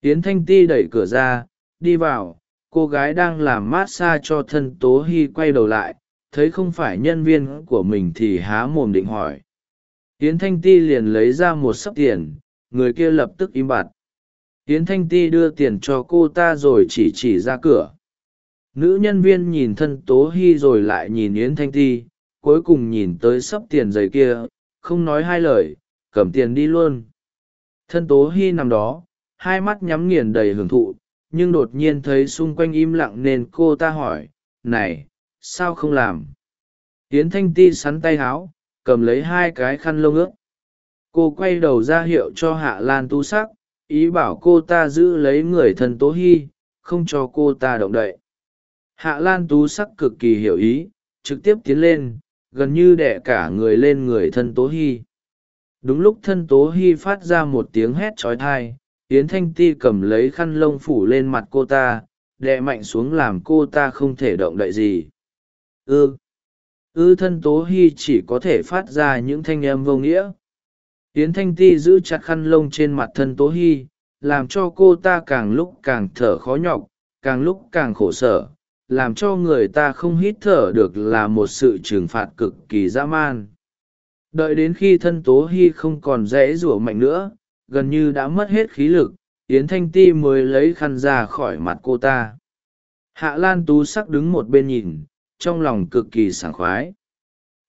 Yến thanh ti đẩy cửa ra, đi vào, cô gái đang làm mát xa cho thân tố hy quay đầu lại, thấy không phải nhân viên của mình thì há mồm định hỏi. Yến thanh ti liền lấy ra một sấp tiền, người kia lập tức im bặt yến thanh ti đưa tiền cho cô ta rồi chỉ chỉ ra cửa. Nữ nhân viên nhìn thân tố hy rồi lại nhìn yến thanh ti, cuối cùng nhìn tới sấp tiền giày kia, không nói hai lời, cầm tiền đi luôn. Thân tố hy nằm đó, hai mắt nhắm nghiền đầy hưởng thụ, nhưng đột nhiên thấy xung quanh im lặng nên cô ta hỏi, này, sao không làm? Yến thanh ti sắn tay háo, cầm lấy hai cái khăn lông ướt. Cô quay đầu ra hiệu cho hạ lan tu sắc ý bảo cô ta giữ lấy người thân tố hy, không cho cô ta động đậy. Hạ lan tú sắc cực kỳ hiểu ý, trực tiếp tiến lên, gần như đẻ cả người lên người thân tố hy. Đúng lúc thân tố hy phát ra một tiếng hét trói thai yến thanh ti cầm lấy khăn lông phủ lên mặt cô ta, đè mạnh xuống làm cô ta không thể động đậy gì. Ư. Ư thân tố hy chỉ có thể phát ra những thanh âm vô nghĩa yến thanh ti giữ chặt khăn lông trên mặt thân tố hy, làm cho cô ta càng lúc càng thở khó nhọc, càng lúc càng khổ sở, làm cho người ta không hít thở được là một sự trừng phạt cực kỳ dã man. Đợi đến khi thân tố hy không còn dễ rủa mạnh nữa, gần như đã mất hết khí lực, yến thanh ti mới lấy khăn ra khỏi mặt cô ta. Hạ lan tú sắc đứng một bên nhìn, trong lòng cực kỳ sảng khoái.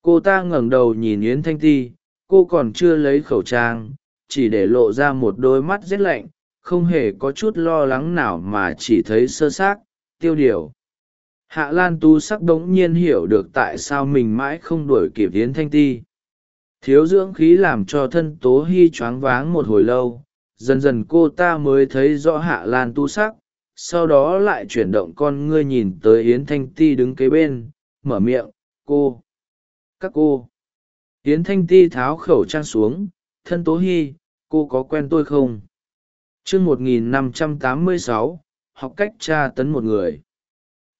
Cô ta ngẩng đầu nhìn yến thanh ti cô còn chưa lấy khẩu trang, chỉ để lộ ra một đôi mắt rét lạnh, không hề có chút lo lắng nào mà chỉ thấy sơ xác, tiêu điều. Hạ lan tu sắc đ ố n g nhiên hiểu được tại sao mình mãi không đuổi kịp yến thanh ti. Thiếu dưỡng khí làm cho thân tố hy choáng váng một hồi lâu, dần dần cô ta mới thấy rõ hạ lan tu sắc, sau đó lại chuyển động con ngươi nhìn tới yến thanh ti đứng kế bên, mở miệng, cô, các cô yến thanh ti tháo khẩu trang xuống, thân tố hy, cô có quen tôi không? Chương một nghìn năm trăm tám mươi sáu, học cách tra tấn một người.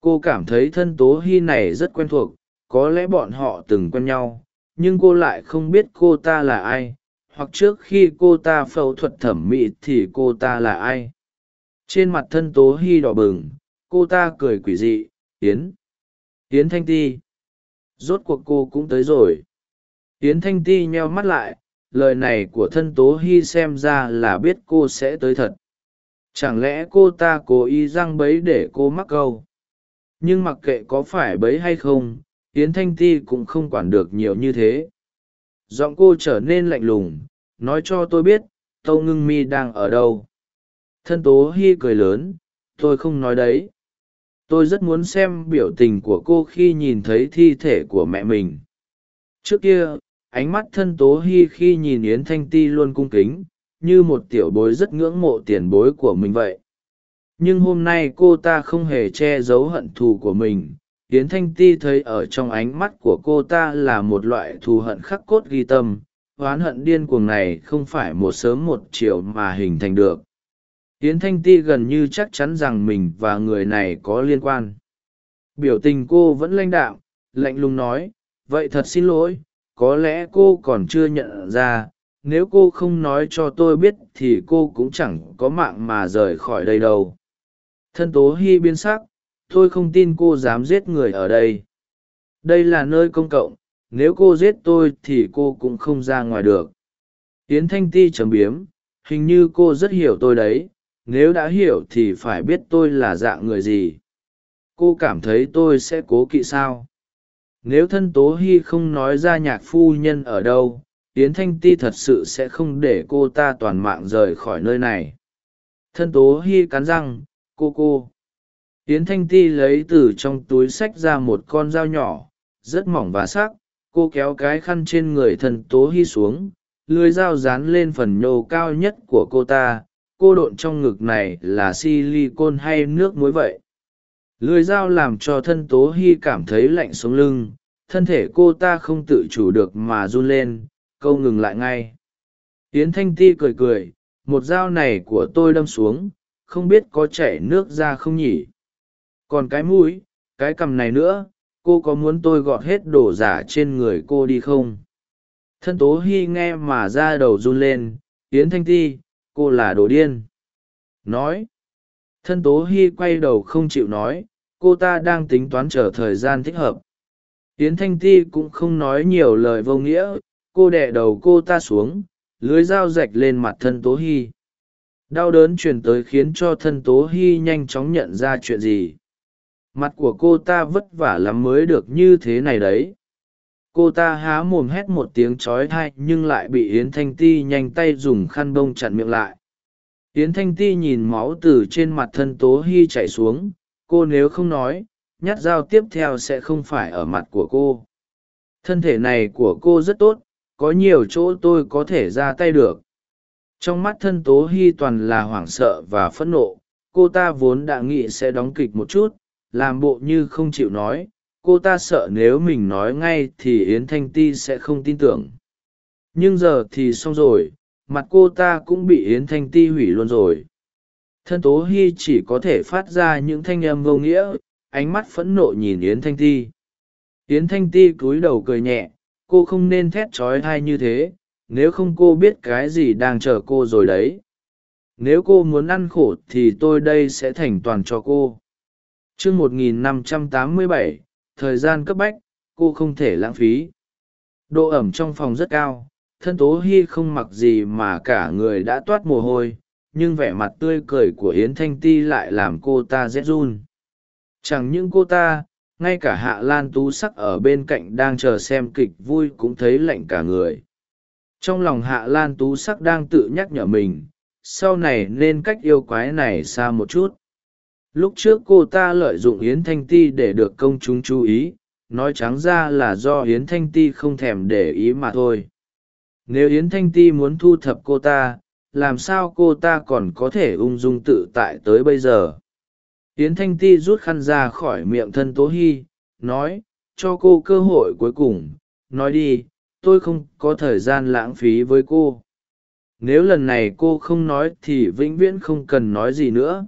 Cô cảm thấy thân tố hy này rất quen thuộc, có lẽ bọn họ từng quen nhau, nhưng cô lại không biết cô ta là ai, hoặc trước khi cô ta phẫu thuật thẩm mỹ thì cô ta là ai. Trên mặt thân tố hy đỏ bừng, cô ta cười quỷ dị, yến yến thanh ti, rốt cuộc cô cũng tới rồi yến thanh ti nheo mắt lại, lời này của thân tố hy xem ra là biết cô sẽ tới thật. Chẳng lẽ cô ta cố ý răng bấy để cô mắc câu? Nhưng mặc kệ có phải bấy hay không, yến thanh ti cũng không quản được nhiều như thế. Giọng cô trở nên lạnh lùng, nói cho tôi biết, tâu ngưng mi đang ở đâu? Thân tố hy cười lớn, tôi không nói đấy. Tôi rất muốn xem biểu tình của cô khi nhìn thấy thi thể của mẹ mình. Trước kia ánh mắt thân tố hy khi nhìn yến thanh ti luôn cung kính như một tiểu bối rất ngưỡng mộ tiền bối của mình vậy. Nhưng hôm nay cô ta không hề che giấu hận thù của mình. Yến thanh ti thấy ở trong ánh mắt của cô ta là một loại thù hận khắc cốt ghi tâm. Oán hận điên cuồng này không phải một sớm một chiều mà hình thành được. Yến thanh ti gần như chắc chắn rằng mình và người này có liên quan. Biểu tình cô vẫn lãnh đạo, lạnh lùng nói vậy thật xin lỗi có lẽ cô còn chưa nhận ra, nếu cô không nói cho tôi biết thì cô cũng chẳng có mạng mà rời khỏi đây đâu. Thân tố hy biên sắc, tôi không tin cô dám giết người ở đây. Đây là nơi công cộng, nếu cô giết tôi thì cô cũng không ra ngoài được. Tiến thanh ti trầm biếm, hình như cô rất hiểu tôi đấy, nếu đã hiểu thì phải biết tôi là dạng người gì. Cô cảm thấy tôi sẽ cố kỵ sao? Nếu thân tố hy không nói ra nhạc phu nhân ở đâu, yến thanh ti thật sự sẽ không để cô ta toàn mạng rời khỏi nơi này. Thân tố hy cắn răng, cô cô. Yến thanh ti lấy từ trong túi sách ra một con dao nhỏ, rất mỏng và sắc, cô kéo cái khăn trên người thân tố hy xuống, lưới dao dán lên phần nhô cao nhất của cô ta. Cô độn trong ngực này là silicon hay nước muối vậy? Lưới dao làm cho thân tố hy cảm thấy lạnh sống lưng, thân thể cô ta không tự chủ được mà run lên, câu ngừng lại ngay. Yến thanh ti cười cười, một dao này của tôi đâm xuống, không biết có chảy nước ra không nhỉ? Còn cái mũi, cái cằm này nữa, cô có muốn tôi gọt hết đồ giả trên người cô đi không? Thân tố hy nghe mà ra đầu run lên, yến thanh ti, cô là đồ điên. Nói. Thân tố hy quay đầu không chịu nói cô ta đang tính toán chờ thời gian thích hợp. Yến thanh ti cũng không nói nhiều lời vô nghĩa, cô đẻ đầu cô ta xuống, lưới dao rạch lên mặt thân tố hy. Đau đớn truyền tới khiến cho thân tố hy nhanh chóng nhận ra chuyện gì. Mặt của cô ta vất vả lắm mới được như thế này đấy. Cô ta há mồm hét một tiếng trói thai nhưng lại bị yến thanh ti nhanh tay dùng khăn bông chặn miệng lại. Yến thanh ti nhìn máu từ trên mặt thân tố hy chảy xuống cô nếu không nói, nhát dao tiếp theo sẽ không phải ở mặt của cô. Thân thể này của cô rất tốt, có nhiều chỗ tôi có thể ra tay được. Trong mắt thân tố hy toàn là hoảng sợ và phẫn nộ, cô ta vốn đã nghĩ sẽ đóng kịch một chút, làm bộ như không chịu nói. Cô ta sợ nếu mình nói ngay thì yến thanh ti sẽ không tin tưởng. Nhưng giờ thì xong rồi, mặt cô ta cũng bị yến thanh ti hủy luôn rồi thân tố hy chỉ có thể phát ra những thanh âm vô nghĩa ánh mắt phẫn nộ nhìn yến thanh ti. Yến thanh ti cúi đầu cười nhẹ cô không nên thét trói thai như thế nếu không cô biết cái gì đang chờ cô rồi đấy. Nếu cô muốn ăn khổ thì tôi đây sẽ thành toàn cho cô. T r ư ớ c 1587, thời gian cấp bách cô không thể lãng phí. Độ ẩm trong phòng rất cao thân tố hy không mặc gì mà cả người đã toát mồ hôi nhưng vẻ mặt tươi cười của yến thanh ti lại làm cô ta rét run. Chẳng những cô ta, ngay cả hạ lan tú sắc ở bên cạnh đang chờ xem kịch vui cũng thấy lạnh cả người. Trong lòng hạ lan tú sắc đang tự nhắc nhở mình, sau này nên cách yêu quái này xa một chút. Lúc trước cô ta lợi dụng yến thanh ti để được công chúng chú ý, nói trắng ra là do yến thanh ti không thèm để ý mà thôi. Nếu yến thanh ti muốn thu thập cô ta làm sao cô ta còn có thể ung dung tự tại tới bây giờ? Yến thanh ti rút khăn ra khỏi miệng thân tố hy nói, cho cô cơ hội cuối cùng. Nói đi, tôi không có thời gian lãng phí với cô. Nếu lần này cô không nói thì vĩnh viễn không cần nói gì nữa.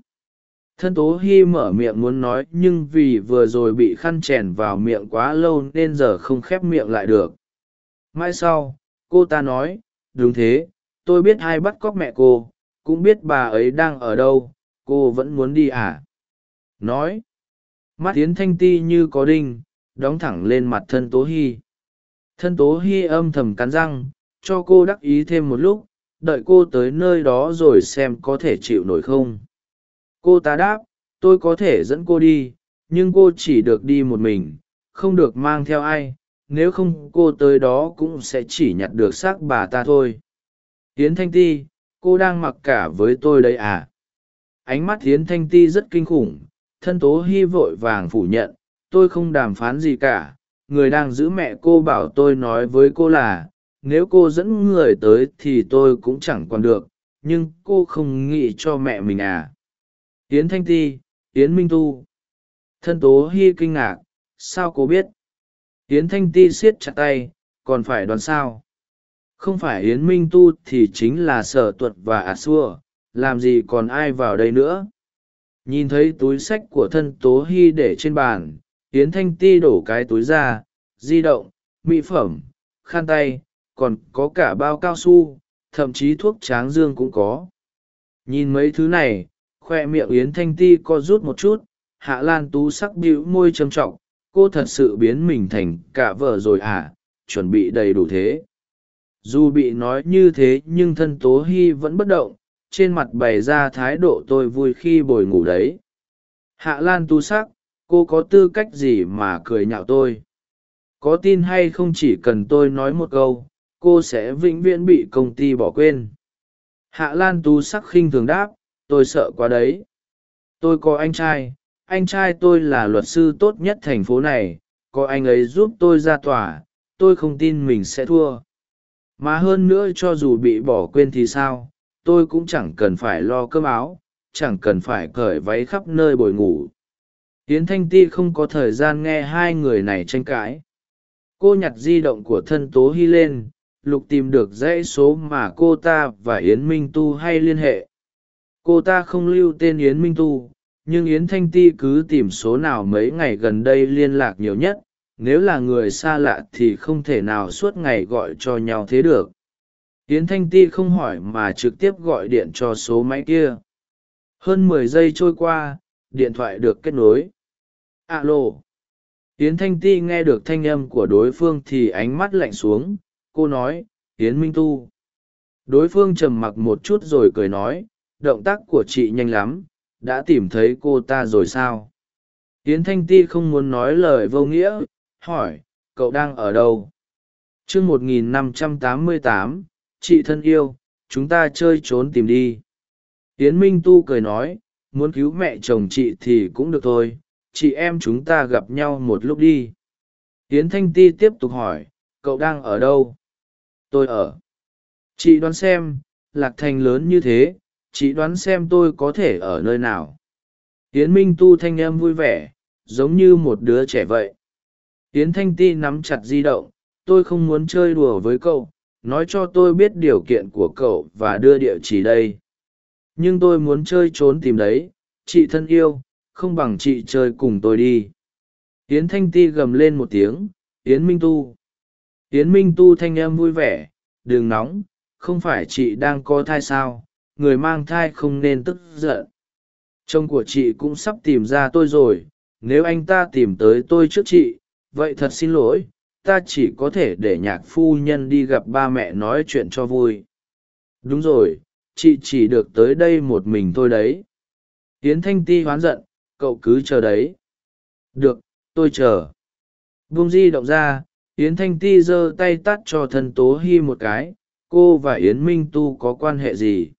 Thân tố hy mở miệng muốn nói, nhưng vì vừa rồi bị khăn chèn vào miệng quá lâu nên giờ không khép miệng lại được. Mãi sau, cô ta nói, đúng thế tôi biết ai bắt cóc mẹ cô, cũng biết bà ấy đang ở đâu, cô vẫn muốn đi à? Nói, mắt tiến thanh ti như có đinh, đóng thẳng lên mặt thân tố hy thân tố hy âm thầm cắn răng, cho cô đắc ý thêm một lúc, đợi cô tới nơi đó rồi xem có thể chịu nổi không. Cô ta đáp, tôi có thể dẫn cô đi, nhưng cô chỉ được đi một mình, không được mang theo ai, nếu không cô tới đó cũng sẽ chỉ nhặt được xác bà ta thôi yến thanh ti, cô đang mặc cả với tôi đây à? Ánh mắt yến thanh ti rất kinh khủng, thân tố hy vội vàng phủ nhận, tôi không đàm phán gì cả. Người đang giữ mẹ cô bảo tôi nói với cô là, nếu cô dẫn người tới thì tôi cũng chẳng còn được, nhưng cô không nghĩ cho mẹ mình à? Yến thanh ti yến minh tu. Thân tố hy kinh ngạc, sao cô biết? Yến thanh ti siết chặt tay, còn phải đoán sao? Không phải yến minh tu thì chính là sở tuật và ả xua, làm gì còn ai vào đây nữa? Nhìn thấy túi sách của thân tố hy để trên bàn, yến thanh ti đổ cái túi ra, di động, mỹ phẩm, khăn tay, còn có cả bao cao su, thậm chí thuốc tráng dương cũng có. Nhìn mấy thứ này, khoe miệng yến thanh ti co rút một chút, hạ lan tú sắc bĩu môi trầm trọng, cô thật sự biến mình thành cả vợ rồi à? Chuẩn bị đầy đủ thế dù bị nói như thế nhưng thân tố hy vẫn bất động, trên mặt bày ra thái độ tôi vui khi bồi ngủ đấy. Hạ lan tu sắc, cô có tư cách gì mà cười nhạo tôi? Có tin hay không chỉ cần tôi nói một câu, cô sẽ vĩnh viễn bị công ty bỏ quên. Hạ lan tu sắc khinh thường đáp, tôi sợ quá đấy. Tôi có anh trai anh trai tôi là luật sư tốt nhất thành phố này, có anh ấy giúp tôi ra tòa, tôi không tin mình sẽ thua mà hơn nữa cho dù bị bỏ quên thì sao, tôi cũng chẳng cần phải lo cơm áo, chẳng cần phải cởi váy khắp nơi bồi ngủ. Yến thanh ti không có thời gian nghe hai người này tranh cãi. Cô nhặt di động của thân tố hy lên, lục tìm được dãy số mà cô ta và yến minh tu hay liên hệ. Cô ta không lưu tên yến minh tu, nhưng yến thanh ti cứ tìm số nào mấy ngày gần đây liên lạc nhiều nhất nếu là người xa lạ thì không thể nào suốt ngày gọi cho nhau thế được. Yến thanh ti không hỏi mà trực tiếp gọi điện cho số máy kia. Hơn mười giây trôi qua, điện thoại được kết nối. Alo. Yến thanh ti nghe được thanh âm của đối phương thì ánh mắt lạnh xuống. Cô nói, yến minh tu. Đối phương trầm mặc một chút rồi cười nói, động tác của chị nhanh lắm, đã tìm thấy cô ta rồi sao? Yến thanh ti không muốn nói lời vô nghĩa hỏi, cậu đang ở đâu? T r ư ơ n g một nghìn năm trăm tám mươi tám, chị thân yêu, chúng ta chơi trốn tìm đi. Yến minh tu cười nói, muốn cứu mẹ chồng chị thì cũng được thôi, chị em chúng ta gặp nhau một lúc đi. Yến thanh ti tiếp tục hỏi, cậu đang ở đâu? Tôi ở. Chị đoán xem, lạc thành lớn như thế, chị đoán xem tôi có thể ở nơi nào? Yến minh tu thanh em vui vẻ, giống như một đứa trẻ vậy yến thanh ti nắm chặt di động, tôi không muốn chơi đùa với cậu, nói cho tôi biết điều kiện của cậu và đưa địa chỉ đây. Nhưng tôi muốn chơi trốn tìm đấy, chị thân yêu, không bằng chị chơi cùng tôi đi. Yến thanh ti gầm lên một tiếng, yến minh tu. Yến minh tu thanh em vui vẻ, đừng nóng, không phải chị đang có thai sao, người mang thai không nên tức giận. Chồng của chị cũng sắp tìm ra tôi rồi, nếu anh ta tìm tới tôi trước chị vậy thật xin lỗi, ta chỉ có thể để nhạc phu nhân đi gặp ba mẹ nói chuyện cho vui. Đúng rồi, chị chỉ được tới đây một mình thôi đấy. Yến thanh ti hoán giận, cậu cứ chờ đấy. Được, tôi chờ. Vung di động ra, yến thanh ti giơ tay tắt cho thân tố hy một cái. Cô và yến minh tu có quan hệ gì?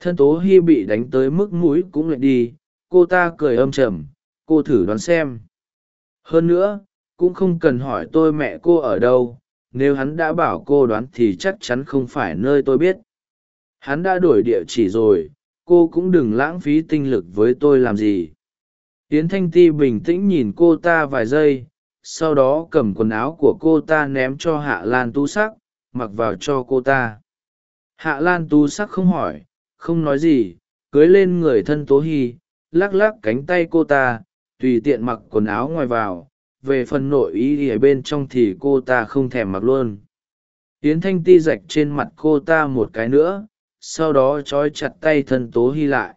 Thân tố hy bị đánh tới mức mũi cũng lại đi. Cô ta cười âm trầm, cô thử đoán xem. Hơn nữa cũng không cần hỏi tôi mẹ cô ở đâu, nếu hắn đã bảo cô đoán thì chắc chắn không phải nơi tôi biết. Hắn đã đổi địa chỉ rồi, cô cũng đừng lãng phí tinh lực với tôi làm gì. Yến thanh ti bình tĩnh nhìn cô ta vài giây, sau đó cầm quần áo của cô ta ném cho hạ lan tu sắc, mặc vào cho cô ta. Hạ lan tu sắc không hỏi, không nói gì, cưới lên người thân tố hy, lắc lắc cánh tay cô ta, tùy tiện mặc quần áo ngoài vào về phần nội ý ở bên trong thì cô ta không thèm mặc luôn. Yến thanh ti rạch trên mặt cô ta một cái nữa, sau đó trói chặt tay thân tố hy lại.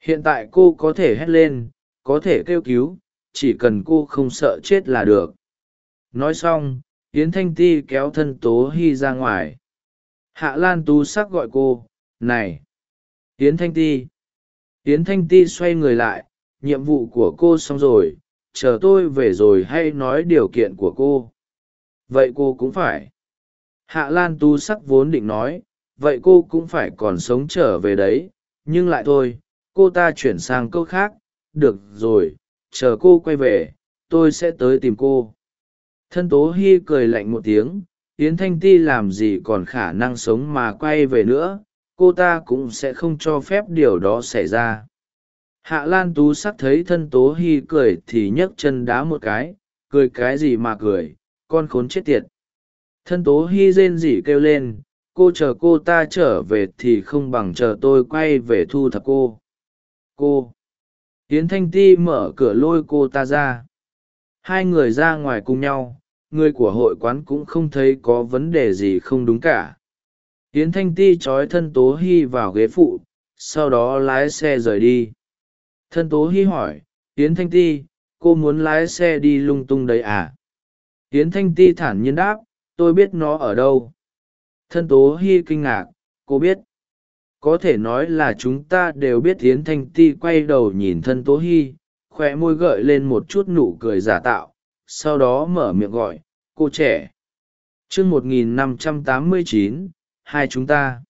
Hiện tại cô có thể hét lên, có thể kêu cứu, chỉ cần cô không sợ chết là được. Nói xong, yến thanh ti kéo thân tố hy ra ngoài. Hạ lan tú sắc gọi cô, này, yến thanh ti. Yến thanh ti xoay người lại, nhiệm vụ của cô xong rồi chờ tôi về rồi hay nói điều kiện của cô? Vậy cô cũng phải. Hạ lan tu sắc vốn định nói, vậy cô cũng phải còn sống trở về đấy, nhưng lại thôi, cô ta chuyển sang câu khác, được rồi, chờ cô quay về, tôi sẽ tới tìm cô. Thân tố hy cười lạnh một tiếng, yến thanh ti làm gì còn khả năng sống mà quay về nữa, cô ta cũng sẽ không cho phép điều đó xảy ra hạ lan tú sắc thấy thân tố hy cười thì nhấc chân đá một cái, cười cái gì mà cười, con khốn chết tiệt. Thân tố hy rên rỉ kêu lên, cô chờ cô ta trở về thì không bằng chờ tôi quay về thu thập cô. Cô. Yến thanh ti mở cửa lôi cô ta ra. Hai người ra ngoài cùng nhau, người của hội quán cũng không thấy có vấn đề gì không đúng cả. Yến thanh ti trói thân tố hy vào ghế phụ, sau đó lái xe rời đi thân tố hy hỏi, yến thanh ti, cô muốn lái xe đi lung tung đấy à? Yến thanh ti thản nhiên đáp, tôi biết nó ở đâu. Thân tố hy kinh ngạc, cô biết? Có thể nói là chúng ta đều biết yến thanh ti quay đầu nhìn thân tố hy khoe môi gợi lên một chút nụ cười giả tạo, sau đó mở miệng gọi, cô trẻ. Chương một nghìn năm trăm tám mươi chín, hai chúng ta.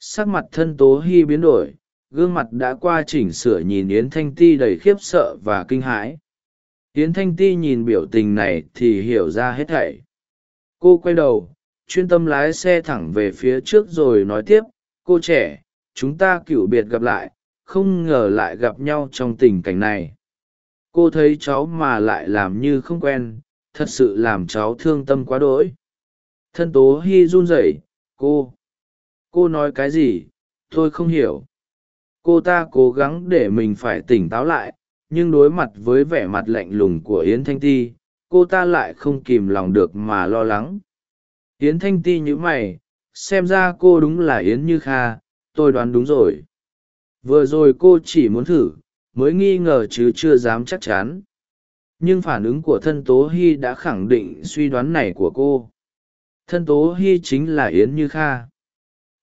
Sắc mặt thân tố hy biến đổi gương mặt đã qua chỉnh sửa nhìn yến thanh ti đầy khiếp sợ và kinh hãi. Yến thanh ti nhìn biểu tình này thì hiểu ra hết thảy. Cô quay đầu, chuyên tâm lái xe thẳng về phía trước rồi nói tiếp, cô trẻ, chúng ta cựu biệt gặp lại, không ngờ lại gặp nhau trong tình cảnh này. Cô thấy cháu mà lại làm như không quen, thật sự làm cháu thương tâm quá đỗi. Thân tố hy run rẩy, cô cô nói cái gì? Tôi không hiểu cô ta cố gắng để mình phải tỉnh táo lại, nhưng đối mặt với vẻ mặt lạnh lùng của yến thanh ti, cô ta lại không kìm lòng được mà lo lắng. Yến thanh ti nhữ mày, xem ra cô đúng là yến như kha, tôi đoán đúng rồi. Vừa rồi cô chỉ muốn thử, mới nghi ngờ chứ chưa dám chắc chắn. Nhưng phản ứng của thân tố hy đã khẳng định suy đoán này của cô. Thân tố hy chính là yến như kha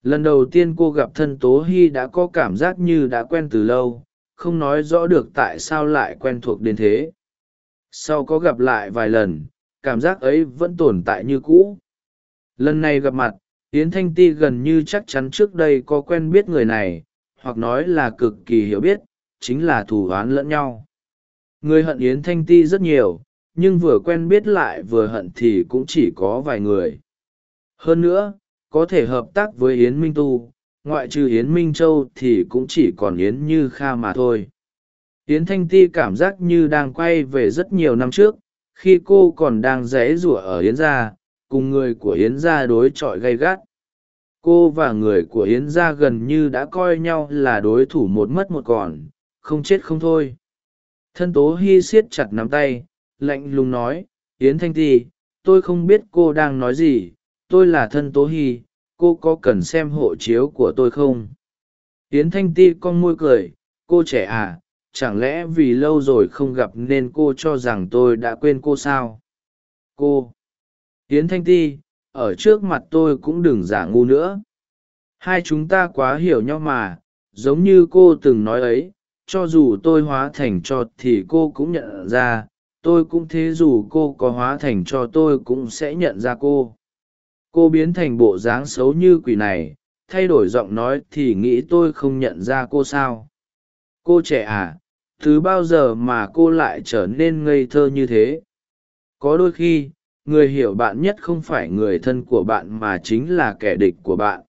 lần đầu tiên cô gặp thân tố hy đã có cảm giác như đã quen từ lâu, không nói rõ được tại sao lại quen thuộc đến thế. Sau có gặp lại vài lần, cảm giác ấy vẫn tồn tại như cũ. Lần này gặp mặt, yến thanh ti gần như chắc chắn trước đây có quen biết người này, hoặc nói là cực kỳ hiểu biết, chính là thù oán lẫn nhau. Người hận yến thanh ti rất nhiều, nhưng vừa quen biết lại vừa hận thì cũng chỉ có vài người. Hơn nữa có thể hợp tác với yến minh tu, ngoại trừ yến minh châu thì cũng chỉ còn yến như kha mà thôi. Yến thanh ti cảm giác như đang quay về rất nhiều năm trước, khi cô còn đang rẽ rủa ở yến gia, cùng người của yến gia đối chọi gay gắt. Cô và người của yến gia gần như đã coi nhau là đối thủ một mất một còn, không chết không thôi. Thân tố hy siết chặt nắm tay, lạnh lùng nói, yến thanh ti, tôi không biết cô đang nói gì tôi là thân tố hy, cô có cần xem hộ chiếu của tôi không? Tiến thanh ti con môi cười, cô trẻ à chẳng lẽ vì lâu rồi không gặp nên cô cho rằng tôi đã quên cô sao? Cô tiến thanh ti, ở trước mặt tôi cũng đừng giả ngu nữa. Hai chúng ta quá hiểu nhau mà, giống như cô từng nói ấy, cho dù tôi hóa thành cho thì cô cũng nhận ra, tôi cũng thế dù cô có hóa thành cho tôi cũng sẽ nhận ra cô cô biến thành bộ dáng xấu như quỷ này, thay đổi giọng nói thì nghĩ tôi không nhận ra cô sao? Cô trẻ à từ bao giờ mà cô lại trở nên ngây thơ như thế? Có đôi khi, người hiểu bạn nhất không phải người thân của bạn mà chính là kẻ địch của bạn.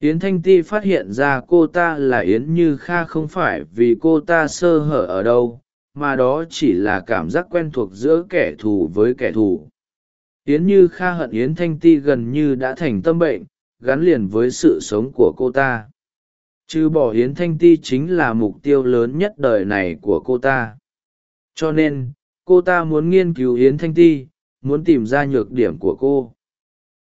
Yến thanh ti phát hiện ra cô ta là yến như kha không phải vì cô ta sơ hở ở đâu, mà đó chỉ là cảm giác quen thuộc giữa kẻ thù với kẻ thù yến như kha hận yến thanh ti gần như đã thành tâm bệnh, gắn liền với sự sống của cô ta. Chứ bỏ yến thanh ti chính là mục tiêu lớn nhất đời này của cô ta. Cho nên, cô ta muốn nghiên cứu yến thanh ti, muốn tìm ra nhược điểm của cô.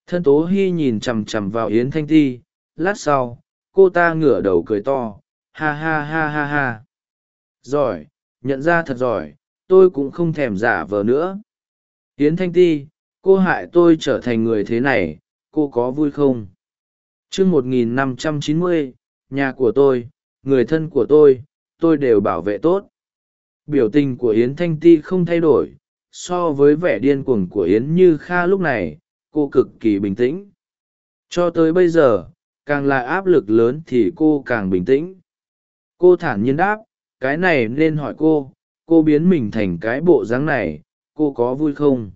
Thân tố hy nhìn chằm chằm vào yến thanh ti, lát sau, cô ta ngửa đầu cười to, ha ha ha ha ha. Giỏi, nhận ra thật giỏi, tôi cũng không thèm giả vờ nữa. Yến thanh ti cô hại tôi trở thành người thế này, cô có vui không? Chương một nghìn năm trăm chín nhà của tôi, người thân của tôi tôi đều bảo vệ tốt. Biểu tình của yến thanh ti không thay đổi, so với vẻ điên cuồng của yến như kha lúc này, cô cực kỳ bình tĩnh. Cho tới bây giờ, càng là áp lực lớn thì cô càng bình tĩnh. Cô thản nhiên đáp, cái này nên hỏi cô cô biến mình thành cái bộ dáng này, cô có vui không?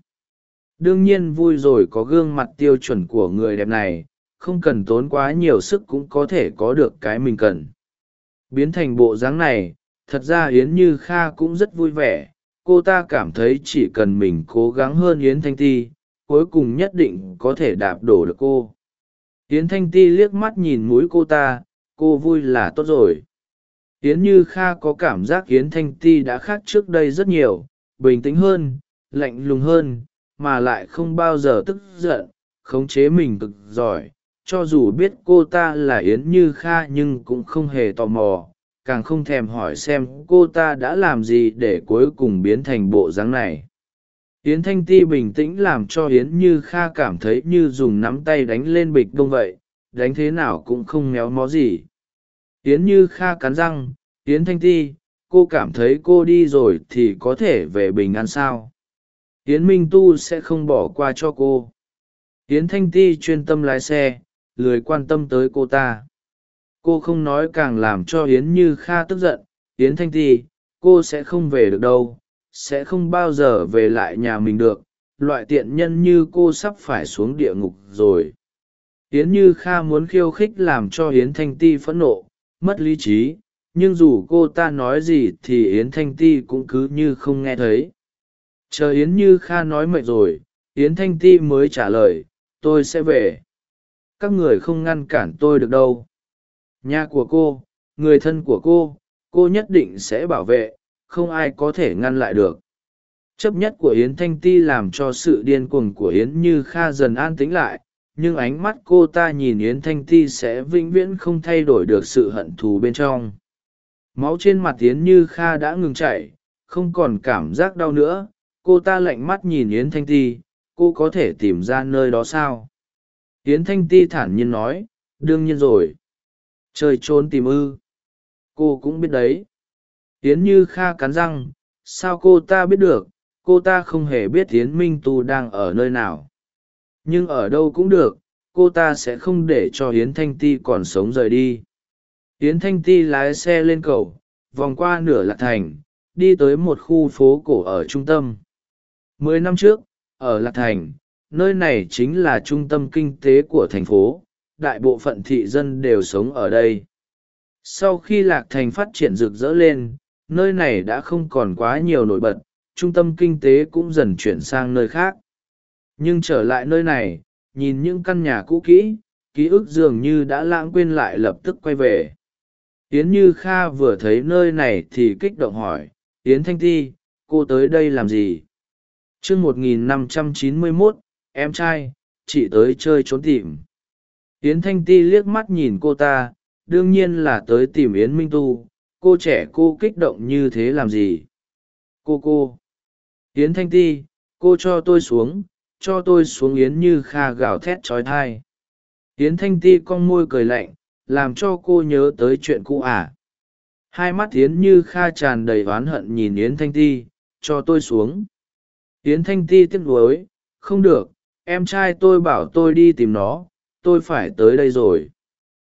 Đương nhiên vui rồi có gương mặt tiêu chuẩn của người đẹp này, không cần tốn quá nhiều sức cũng có thể có được cái mình cần. Biến thành bộ dáng này, thật ra yến như kha cũng rất vui vẻ. Cô ta cảm thấy chỉ cần mình cố gắng hơn yến thanh ti, cuối cùng nhất định có thể đạp đổ được cô. Yến thanh ti liếc mắt nhìn mũi cô ta, cô vui là tốt rồi. Yến như kha có cảm giác yến thanh ti đã khác trước đây rất nhiều, bình tĩnh hơn, lạnh lùng hơn mà lại không bao giờ tức giận, khống chế mình cực giỏi. Cho dù biết cô ta là yến như kha nhưng cũng không hề tò mò, càng không thèm hỏi xem cô ta đã làm gì để cuối cùng biến thành bộ dáng này. Yến thanh ti bình tĩnh làm cho yến như kha cảm thấy như dùng nắm tay đánh lên bịch đông vậy, đánh thế nào cũng không méo mó gì. Yến như kha cắn răng, yến thanh ti, cô cảm thấy cô đi rồi thì có thể về bình an sao? Yến minh tu sẽ không bỏ qua cho cô. Yến thanh ti chuyên tâm lái xe, lười quan tâm tới cô ta. Cô không nói càng làm cho yến như kha tức giận. Yến thanh ti, cô sẽ không về được đâu, sẽ không bao giờ về lại nhà mình được. Loại tiện nhân như cô sắp phải xuống địa ngục rồi. Yến như kha muốn khiêu khích làm cho yến thanh ti phẫn nộ, mất lý trí. Nhưng dù cô ta nói gì thì yến thanh ti cũng cứ như không nghe thấy chờ yến như kha nói mệt rồi, yến thanh ti mới trả lời, tôi sẽ về. Các người không ngăn cản tôi được đâu. Nhà của cô, người thân của cô cô nhất định sẽ bảo vệ, không ai có thể ngăn lại được. Chấp nhất của yến thanh ti làm cho sự điên cuồng của yến như kha dần an tĩnh lại, nhưng ánh mắt cô ta nhìn yến thanh ti sẽ vĩnh viễn không thay đổi được sự hận thù bên trong. Máu trên mặt yến như kha đã ngừng chảy, không còn cảm giác đau nữa cô ta lạnh mắt nhìn yến thanh ti, cô có thể tìm ra nơi đó sao? Yến thanh ti thản nhiên nói, đương nhiên rồi. Chơi trốn tìm ư. Cô cũng biết đấy. Yến như kha cắn răng, sao cô ta biết được, cô ta không hề biết yến minh tu đang ở nơi nào. Nhưng ở đâu cũng được, cô ta sẽ không để cho yến thanh ti còn sống rời đi. Yến thanh ti lái xe lên cầu, vòng qua nửa lạc thành, đi tới một khu phố cổ ở trung tâm mười năm trước, ở lạc thành, nơi này chính là trung tâm kinh tế của thành phố, đại bộ phận thị dân đều sống ở đây. Sau khi lạc thành phát triển rực rỡ lên, nơi này đã không còn quá nhiều nổi bật, trung tâm kinh tế cũng dần chuyển sang nơi khác. Nhưng trở lại nơi này, nhìn những căn nhà cũ kỹ, ký ức dường như đã lãng quên lại lập tức quay về. Yến như kha vừa thấy nơi này thì kích động hỏi, yến thanh ti, cô tới đây làm gì? Chương một nghìn năm trăm chín mươi mốt, em trai, chị tới chơi trốn tìm. Yến thanh ti liếc mắt nhìn cô ta, đương nhiên là tới tìm yến minh tu, cô trẻ cô kích động như thế làm gì? Cô cô. Yến thanh ti, cô cho tôi xuống, cho tôi xuống yến như kha gào thét trói thai. Yến thanh ti con môi cười lạnh, làm cho cô nhớ tới chuyện cũ à. hai mắt yến như kha tràn đầy oán hận nhìn yến thanh ti, cho tôi xuống yến thanh ti tiếc nuối, không được, em trai tôi bảo tôi đi tìm nó, tôi phải tới đây rồi.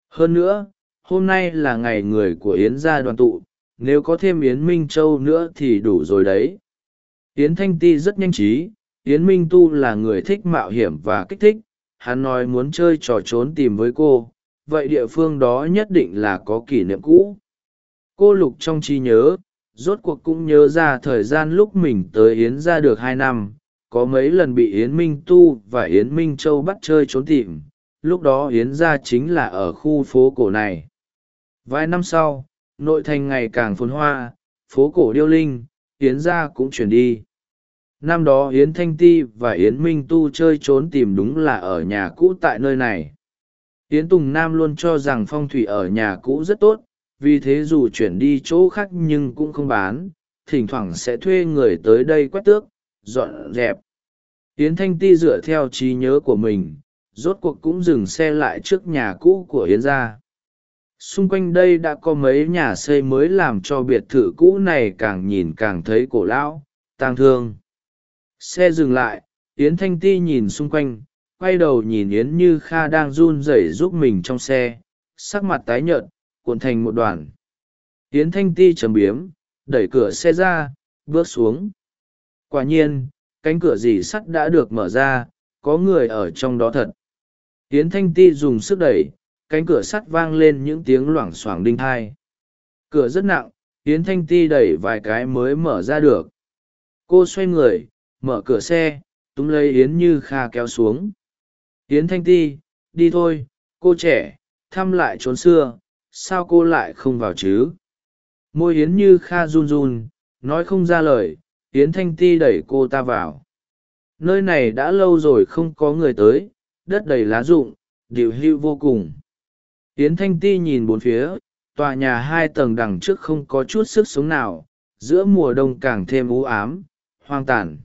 Hơn nữa, hôm nay là ngày người của yến gia đoàn tụ, nếu có thêm yến minh châu nữa thì đủ rồi đấy. Yến thanh ti rất nhanh trí, yến minh tu là người thích mạo hiểm và kích thích, hắn nói muốn chơi trò trốn tìm với cô, vậy địa phương đó nhất định là có kỷ niệm cũ. Cô lục trong trí nhớ rốt cuộc cũng nhớ ra thời gian lúc mình tới yến ra được hai năm, có mấy lần bị yến minh tu và yến minh châu bắt chơi trốn tìm, lúc đó yến ra chính là ở khu phố cổ này. Vài năm sau, nội thành ngày càng phồn hoa, phố cổ điêu linh, yến ra cũng chuyển đi. Năm đó yến thanh ti và yến minh tu chơi trốn tìm đúng là ở nhà cũ tại nơi này. Yến tùng nam luôn cho rằng phong thủy ở nhà cũ rất tốt vì thế dù chuyển đi chỗ khác nhưng cũng không bán, thỉnh thoảng sẽ thuê người tới đây quét tước, dọn dẹp. Yến thanh ti dựa theo trí nhớ của mình, rốt cuộc cũng dừng xe lại trước nhà cũ của yến gia. Xung quanh đây đã có mấy nhà xây mới làm cho biệt thự cũ này càng nhìn càng thấy cổ lão, tang thương. Xe dừng lại, yến thanh ti nhìn xung quanh, quay đầu nhìn yến như kha đang run rẩy giúp mình trong xe, sắc mặt tái nhợt cuộn thành một đoàn. Yến thanh ti trầm biếm, đẩy cửa xe ra, bước xuống. Quả nhiên, cánh cửa dì sắt đã được mở ra, có người ở trong đó thật. Yến thanh ti dùng sức đẩy, cánh cửa sắt vang lên những tiếng loảng xoảng đinh thai. Cửa rất nặng, yến thanh ti đẩy vài cái mới mở ra được. Cô xoay người, mở cửa xe, túm lấy yến như kha kéo xuống. Yến thanh ti, đi thôi, cô trẻ, thăm lại trốn xưa sao cô lại không vào chứ? Môi yến như kha run run, nói không ra lời, yến thanh ti đẩy cô ta vào. Nơi này đã lâu rồi không có người tới, đất đầy lá rụng, điệu hưu vô cùng. Yến thanh ti nhìn bốn phía, tòa nhà hai tầng đằng trước không có chút sức sống nào, giữa mùa đông càng thêm u ám, hoang tàn.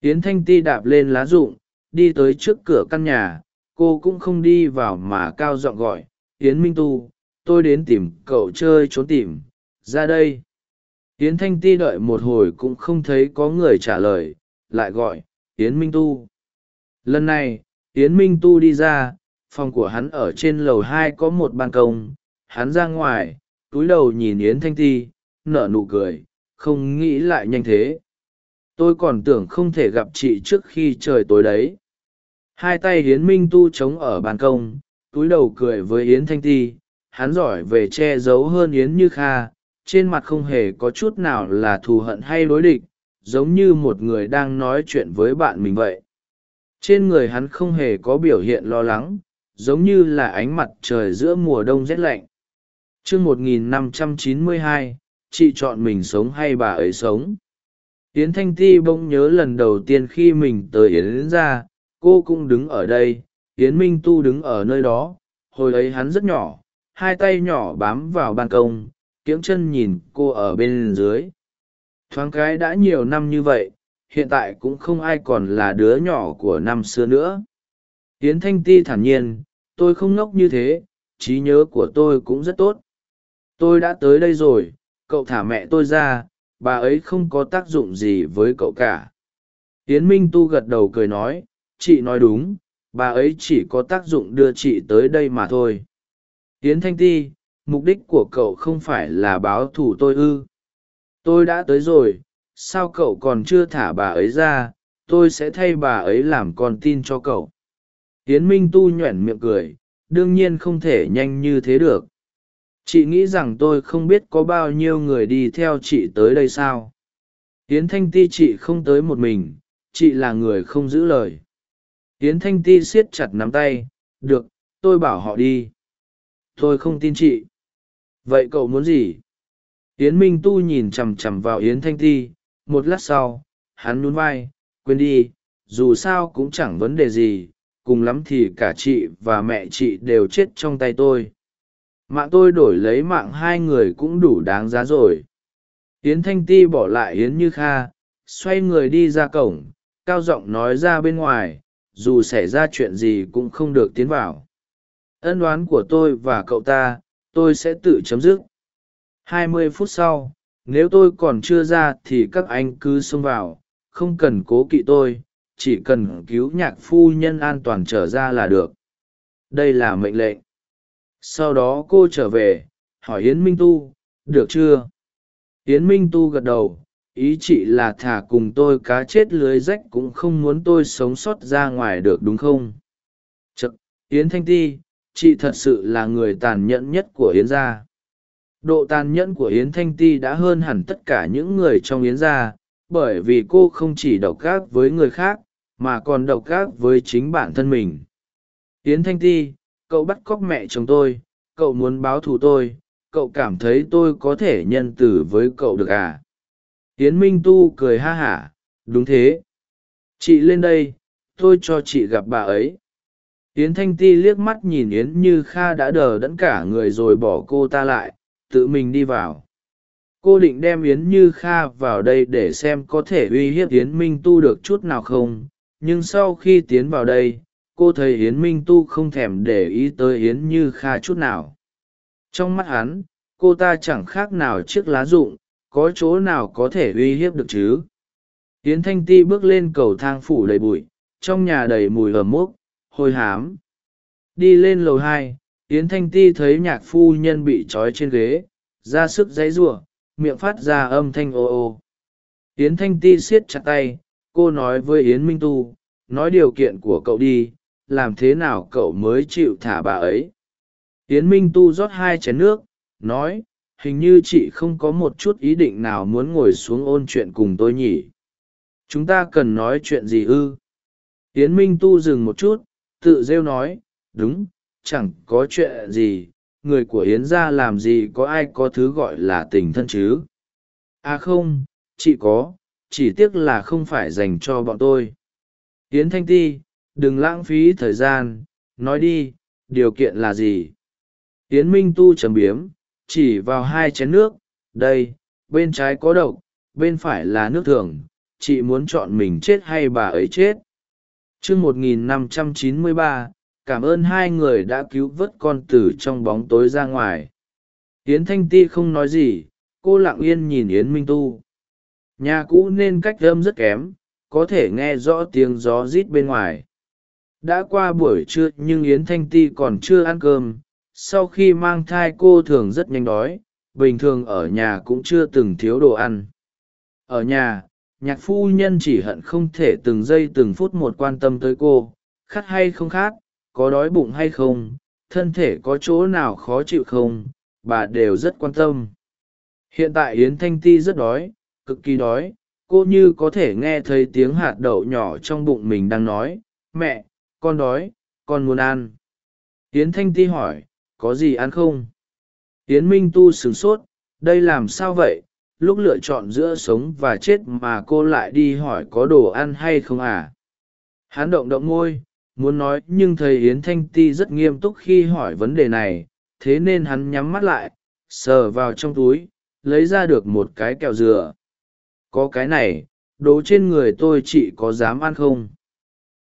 Yến thanh ti đạp lên lá rụng, đi tới trước cửa căn nhà, cô cũng không đi vào mà cao giọng gọi, yến minh tu tôi đến tìm cậu chơi trốn tìm, ra đây. Yến thanh ti đợi một hồi cũng không thấy có người trả lời, lại gọi, yến minh tu. Lần này, yến minh tu đi ra, phòng của hắn ở trên lầu hai có một ban công. Hắn ra ngoài, túi đầu nhìn yến thanh ti, nở nụ cười, không nghĩ lại nhanh thế. Tôi còn tưởng không thể gặp chị trước khi trời tối đấy. Hai tay yến minh tu chống ở ban công, túi đầu cười với yến thanh ti hắn giỏi về che giấu hơn yến như kha, trên mặt không hề có chút nào là thù hận hay đối địch, giống như một người đang nói chuyện với bạn mình vậy. Trên người hắn không hề có biểu hiện lo lắng, giống như là ánh mặt trời giữa mùa đông rét lạnh. Chương một nghìn năm trăm chín mươi hai, chị chọn mình sống hay bà ấy sống? Yến thanh ti bỗng nhớ lần đầu tiên khi mình tới yến ra cô cũng đứng ở đây, yến minh tu đứng ở nơi đó, hồi ấy hắn rất nhỏ hai tay nhỏ bám vào ban công tiếng chân nhìn cô ở bên dưới. Thoáng cái đã nhiều năm như vậy, hiện tại cũng không ai còn là đứa nhỏ của năm xưa nữa. Yến thanh ti thản nhiên, tôi không ngốc như thế, trí nhớ của tôi cũng rất tốt. Tôi đã tới đây rồi, cậu thả mẹ tôi ra, bà ấy không có tác dụng gì với cậu cả. Yến minh tu gật đầu cười nói, chị nói đúng, bà ấy chỉ có tác dụng đưa chị tới đây mà thôi yến thanh ti, mục đích của cậu không phải là báo thù tôi ư? Tôi đã tới rồi, sao cậu còn chưa thả bà ấy ra? Tôi sẽ thay bà ấy làm con tin cho cậu. Yến minh tu nhoẻn miệng cười, đương nhiên không thể nhanh như thế được. Chị nghĩ rằng tôi không biết có bao nhiêu người đi theo chị tới đây sao? Yến thanh ti, chị không tới một mình, chị là người không giữ lời. Yến thanh ti siết chặt nắm tay, được, tôi bảo họ đi tôi không tin chị. Vậy cậu muốn gì? Yến minh tu nhìn chằm chằm vào yến thanh ti. Một lát sau, hắn nhún vai, quên đi, dù sao cũng chẳng vấn đề gì. Cùng lắm thì cả chị và mẹ chị đều chết trong tay tôi. Mạng tôi đổi lấy mạng hai người cũng đủ đáng giá rồi. Yến thanh ti bỏ lại yến như kha, xoay người đi ra cổng, cao giọng nói ra bên ngoài, dù xảy ra chuyện gì cũng không được tiến vào ân oán của tôi và cậu ta, tôi sẽ tự chấm dứt. Hai mươi phút sau, nếu tôi còn chưa ra thì các anh cứ xông vào, không cần cố kỵ tôi, chỉ cần cứu nhạc phu nhân an toàn trở ra là được. Đây là mệnh lệnh. Sau đó cô trở về, hỏi yến minh tu, được chưa? Yến minh tu gật đầu, ý chị là thả cùng tôi cá chết lưới rách cũng không muốn tôi sống sót ra ngoài được đúng không? Chật yến thanh ti chị thật sự là người tàn nhẫn nhất của yến gia. Độ tàn nhẫn của yến thanh ti đã hơn hẳn tất cả những người trong yến gia, bởi vì cô không chỉ độc gác với người khác, mà còn độc gác với chính bản thân mình. Yến thanh ti, cậu bắt cóc mẹ chồng tôi, cậu muốn báo thù tôi, cậu cảm thấy tôi có thể nhân từ với cậu được à? Yến minh tu cười ha hả, đúng thế. Chị lên đây, tôi cho chị gặp bà ấy yến thanh ti liếc mắt nhìn yến như kha đã đờ đẫn cả người rồi bỏ cô ta lại, tự mình đi vào. Cô định đem yến như kha vào đây để xem có thể uy hiếp yến minh tu được chút nào không, nhưng sau khi tiến vào đây, cô thấy yến minh tu không thèm để ý tới yến như kha chút nào. Trong mắt hắn, cô ta chẳng khác nào chiếc lá rụng, có chỗ nào có thể uy hiếp được chứ? Yến thanh ti bước lên cầu thang phủ đầy bụi, trong nhà đầy mùi ẩm mốc hôi hám. Đi lên lầu hai, yến thanh ti thấy nhạc phu nhân bị trói trên ghế, ra sức dãy giụa miệng phát ra âm thanh ô ô. Yến thanh ti siết chặt tay, cô nói với yến minh tu, nói điều kiện của cậu đi, làm thế nào cậu mới chịu thả bà ấy? Yến minh tu rót hai chén nước, nói, hình như chị không có một chút ý định nào muốn ngồi xuống ôn chuyện cùng tôi nhỉ. Chúng ta cần nói chuyện gì ư? Yến minh tu dừng một chút tự rêu nói, đúng, chẳng có chuyện gì, người của yến gia làm gì có ai có thứ gọi là tình thân chứ? À không, chị có, chỉ tiếc là không phải dành cho bọn tôi. Yến thanh ti, đừng lãng phí thời gian, nói đi, điều kiện là gì? Yến minh tu trầm biếm, chỉ vào hai chén nước, đây, bên trái có độc, bên phải là nước thường, chị muốn chọn mình chết hay bà ấy chết? Chương r một nghìn năm trăm chín mươi ba, cảm ơn hai người đã cứu vớt con tử trong bóng tối ra ngoài. Yến thanh ti không nói gì, cô lặng yên nhìn yến minh tu. Nhà cũ nên cách âm rất kém, có thể nghe rõ tiếng gió rít bên ngoài. Đã qua buổi trưa nhưng yến thanh ti còn chưa ăn cơm, sau khi mang thai cô thường rất nhanh đói, bình thường ở nhà cũng chưa từng thiếu đồ ăn. Ở nhà nhạc phu nhân chỉ hận không thể từng giây từng phút một quan tâm tới cô, khát hay không khát, có đói bụng hay không, thân thể có chỗ nào khó chịu không, bà đều rất quan tâm. Hiện tại yến thanh ti rất đói, cực kỳ đói, cô như có thể nghe thấy tiếng hạt đậu nhỏ trong bụng mình đang nói, mẹ, con đói, con muốn ăn. Yến thanh ti hỏi, có gì ăn không? Yến minh tu sửng sốt, đây làm sao vậy? Lúc lựa chọn giữa sống và chết mà cô lại đi hỏi có đồ ăn hay không à? Hắn động động môi, muốn nói nhưng thầy yến thanh ti rất nghiêm túc khi hỏi vấn đề này, thế nên hắn nhắm mắt lại, sờ vào trong túi, lấy ra được một cái kẹo dừa. Có cái này, đồ trên người tôi chị có dám ăn không?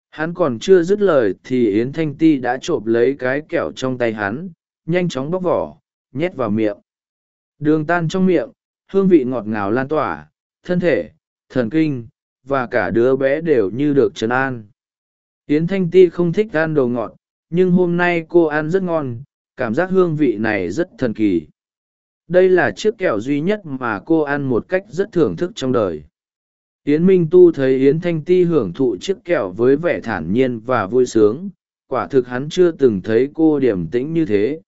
Hắn còn chưa dứt lời thì yến thanh ti đã trộm lấy cái kẹo trong tay hắn, nhanh chóng bóc vỏ, nhét vào miệng. Đường tan trong miệng hương vị ngọt ngào lan tỏa, thân thể, thần kinh, và cả đứa bé đều như được trấn an. Yến thanh ti không thích ăn đồ ngọt, nhưng hôm nay cô ăn rất ngon, cảm giác hương vị này rất thần kỳ. Đây là chiếc kẹo duy nhất mà cô ăn một cách rất thưởng thức trong đời. Yến minh tu thấy yến thanh ti hưởng thụ chiếc kẹo với vẻ thản nhiên và vui sướng, quả thực hắn chưa từng thấy cô điềm tĩnh như thế.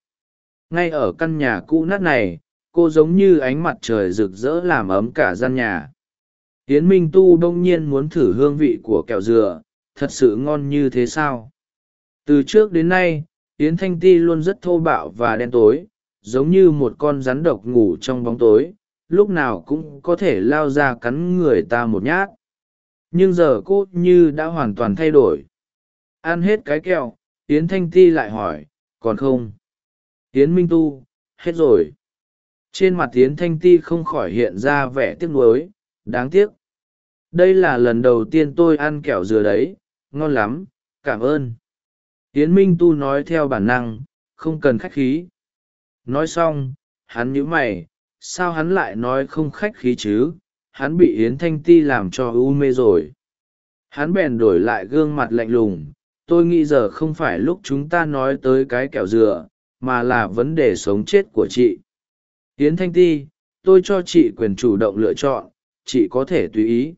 Ngay ở căn nhà cũ nát này cô giống như ánh mặt trời rực rỡ làm ấm cả gian nhà. Tiến minh tu bỗng nhiên muốn thử hương vị của kẹo dừa, thật sự ngon như thế sao? Từ trước đến nay, yến thanh ti luôn rất thô bạo và đen tối, giống như một con rắn độc ngủ trong bóng tối, lúc nào cũng có thể lao ra cắn người ta một nhát. Nhưng giờ cô như đã hoàn toàn thay đổi. Ăn hết cái kẹo, yến thanh ti lại hỏi, còn không? Yến minh tu, hết rồi trên mặt yến thanh ti không khỏi hiện ra vẻ tiếc nuối, đáng tiếc. Đây là lần đầu tiên tôi ăn kẹo dừa đấy, ngon lắm, cảm ơn. Yến minh tu nói theo bản năng, không cần khách khí. Nói xong, hắn nhíu mày, sao hắn lại nói không khách khí chứ? Hắn bị yến thanh ti làm cho u mê rồi. Hắn bèn đổi lại gương mặt lạnh lùng. Tôi nghĩ giờ không phải lúc chúng ta nói tới cái kẹo dừa, mà là vấn đề sống chết của chị. Yến thanh ti, tôi cho chị quyền chủ động lựa chọn, chị có thể tùy ý.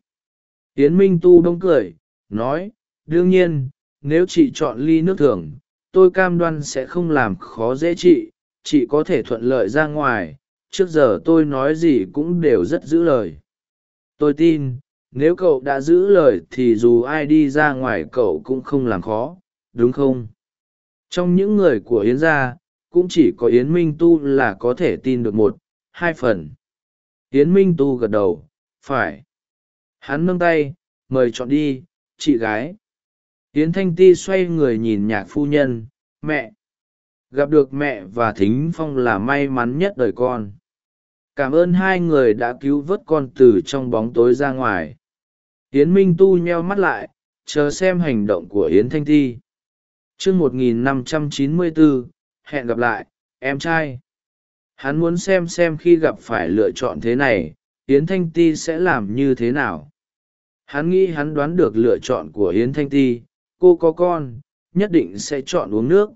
Yến minh tu bỗng cười, nói, đương nhiên, nếu chị chọn ly nước thường, tôi cam đoan sẽ không làm khó dễ chị chị có thể thuận lợi ra ngoài, trước giờ tôi nói gì cũng đều rất giữ lời. Tôi tin, nếu cậu đã giữ lời thì dù ai đi ra ngoài cậu cũng không làm khó, đúng không? Trong những người của yến gia cũng chỉ có yến minh tu là có thể tin được một, hai phần. Yến minh tu gật đầu, phải. Hắn nâng tay, mời chọn đi, chị gái. Yến thanh ti xoay người nhìn nhạc phu nhân, mẹ. Gặp được mẹ và thính phong là may mắn nhất đời con. Cảm ơn hai người đã cứu vớt con từ trong bóng tối ra ngoài. Yến minh tu nheo mắt lại, chờ xem hành động của yến thanh ti. T r ư ơ n g một nghìn năm trăm chín mươi bốn hẹn gặp lại, em trai. Hắn muốn xem xem khi gặp phải lựa chọn thế này, yến thanh ti sẽ làm như thế nào. Hắn nghĩ hắn đoán được lựa chọn của yến thanh ti, cô có con, nhất định sẽ chọn uống nước.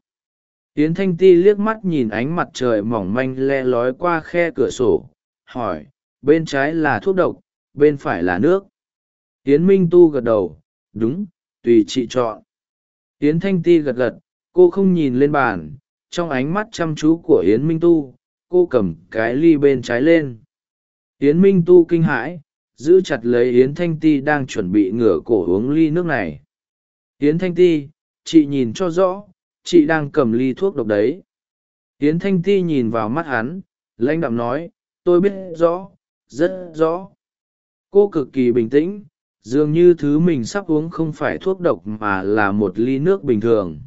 Yến thanh ti liếc mắt nhìn ánh mặt trời mỏng manh le lói qua khe cửa sổ, hỏi, bên trái là thuốc độc, bên phải là nước? Yến minh tu gật đầu, đúng, tùy chị chọn. Yến thanh ti gật gật, cô không nhìn lên bàn trong ánh mắt chăm chú của yến minh tu, cô cầm cái ly bên trái lên. Yến minh tu kinh hãi, giữ chặt lấy yến thanh ti đang chuẩn bị ngửa cổ uống ly nước này. Yến thanh ti, chị nhìn cho rõ, chị đang cầm ly thuốc độc đấy. Yến thanh ti nhìn vào mắt hắn, lãnh đạm nói, tôi biết rõ, rất rõ. Cô cực kỳ bình tĩnh, dường như thứ mình sắp uống không phải thuốc độc mà là một ly nước bình thường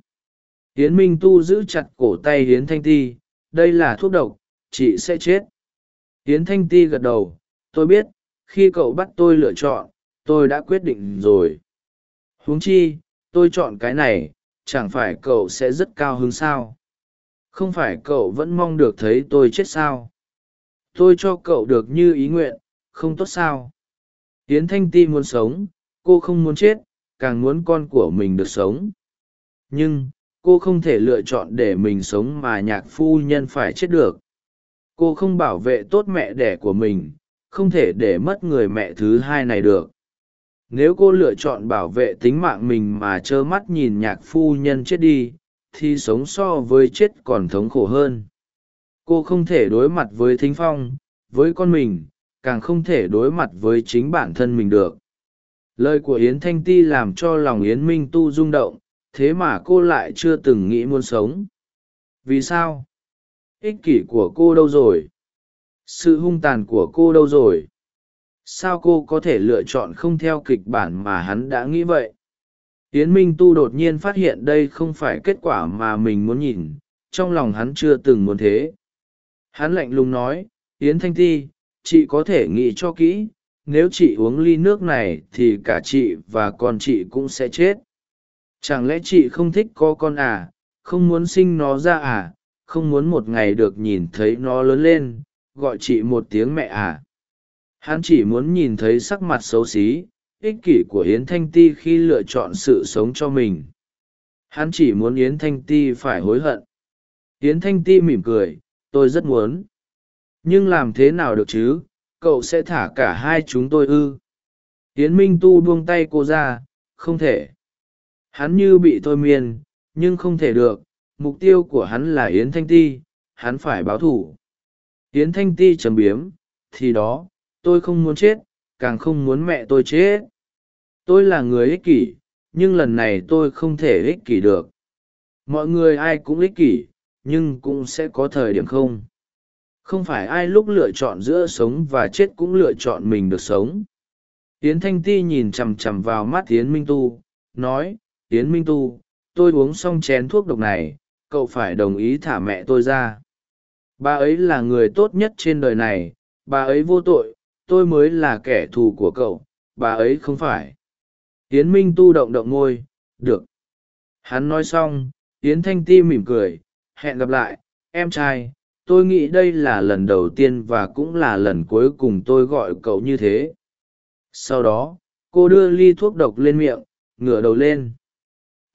hiến minh tu giữ chặt cổ tay hiến thanh ti, đây là thuốc độc, chị sẽ chết. Hiến thanh ti gật đầu, tôi biết, khi cậu bắt tôi lựa chọn, tôi đã quyết định rồi. Huống chi, tôi chọn cái này, chẳng phải cậu sẽ rất cao hứng sao? Không phải cậu vẫn mong được thấy tôi chết sao? Tôi cho cậu được như ý nguyện, không tốt sao? Yến thanh ti muốn sống, cô không muốn chết, càng muốn con của mình được sống. Nhưng cô không thể lựa chọn để mình sống mà nhạc phu nhân phải chết được. Cô không bảo vệ tốt mẹ đẻ của mình, không thể để mất người mẹ thứ hai này được. Nếu cô lựa chọn bảo vệ tính mạng mình mà trơ mắt nhìn nhạc phu nhân chết đi, thì sống so với chết còn thống khổ hơn. Cô không thể đối mặt với thính phong, với con mình, càng không thể đối mặt với chính bản thân mình được. Lời của yến thanh ti làm cho lòng yến minh tu rung động thế mà cô lại chưa từng nghĩ muốn sống. Vì sao? Ích kỷ của cô đâu rồi? Sự hung tàn của cô đâu rồi? Sao cô có thể lựa chọn không theo kịch bản mà hắn đã nghĩ vậy? Yến minh tu đột nhiên phát hiện đây không phải kết quả mà mình muốn nhìn, trong lòng hắn chưa từng muốn thế. Hắn lạnh lùng nói, yến thanh ti, chị có thể nghĩ cho kỹ, nếu chị uống ly nước này thì cả chị và con chị cũng sẽ chết chẳng lẽ chị không thích có con à? Không muốn sinh nó ra à? Không muốn một ngày được nhìn thấy nó lớn lên, gọi chị một tiếng mẹ à? Hắn chỉ muốn nhìn thấy sắc mặt xấu xí, ích kỷ của yến thanh ti khi lựa chọn sự sống cho mình. Hắn chỉ muốn yến thanh ti phải hối hận. Yến thanh ti mỉm cười, tôi rất muốn. Nhưng làm thế nào được chứ? Cậu sẽ thả cả hai chúng tôi ư? Yến minh tu buông tay cô ra, không thể hắn như bị thôi miên, nhưng không thể được, mục tiêu của hắn là yến thanh ti, hắn phải báo thủ. Yến thanh ti trầm biếm, thì đó, tôi không muốn chết, càng không muốn mẹ tôi chết. Tôi là người ích kỷ, nhưng lần này tôi không thể ích kỷ được. Mọi người ai cũng ích kỷ, nhưng cũng sẽ có thời điểm không. Không phải ai lúc lựa chọn giữa sống và chết cũng lựa chọn mình được sống. Yến thanh ti nhìn chằm chằm vào mắt yến minh tu, nói yến minh tu, tôi uống xong chén thuốc độc này, cậu phải đồng ý thả mẹ tôi ra. Bà ấy là người tốt nhất trên đời này, bà ấy vô tội, tôi mới là kẻ thù của cậu, bà ấy không phải. Yến minh tu động động ngôi được. Hắn nói xong, yến thanh ti mỉm cười, hẹn gặp lại, em trai, tôi nghĩ đây là lần đầu tiên và cũng là lần cuối cùng tôi gọi cậu như thế. Sau đó, cô đưa ly thuốc độc lên miệng, ngửa đầu lên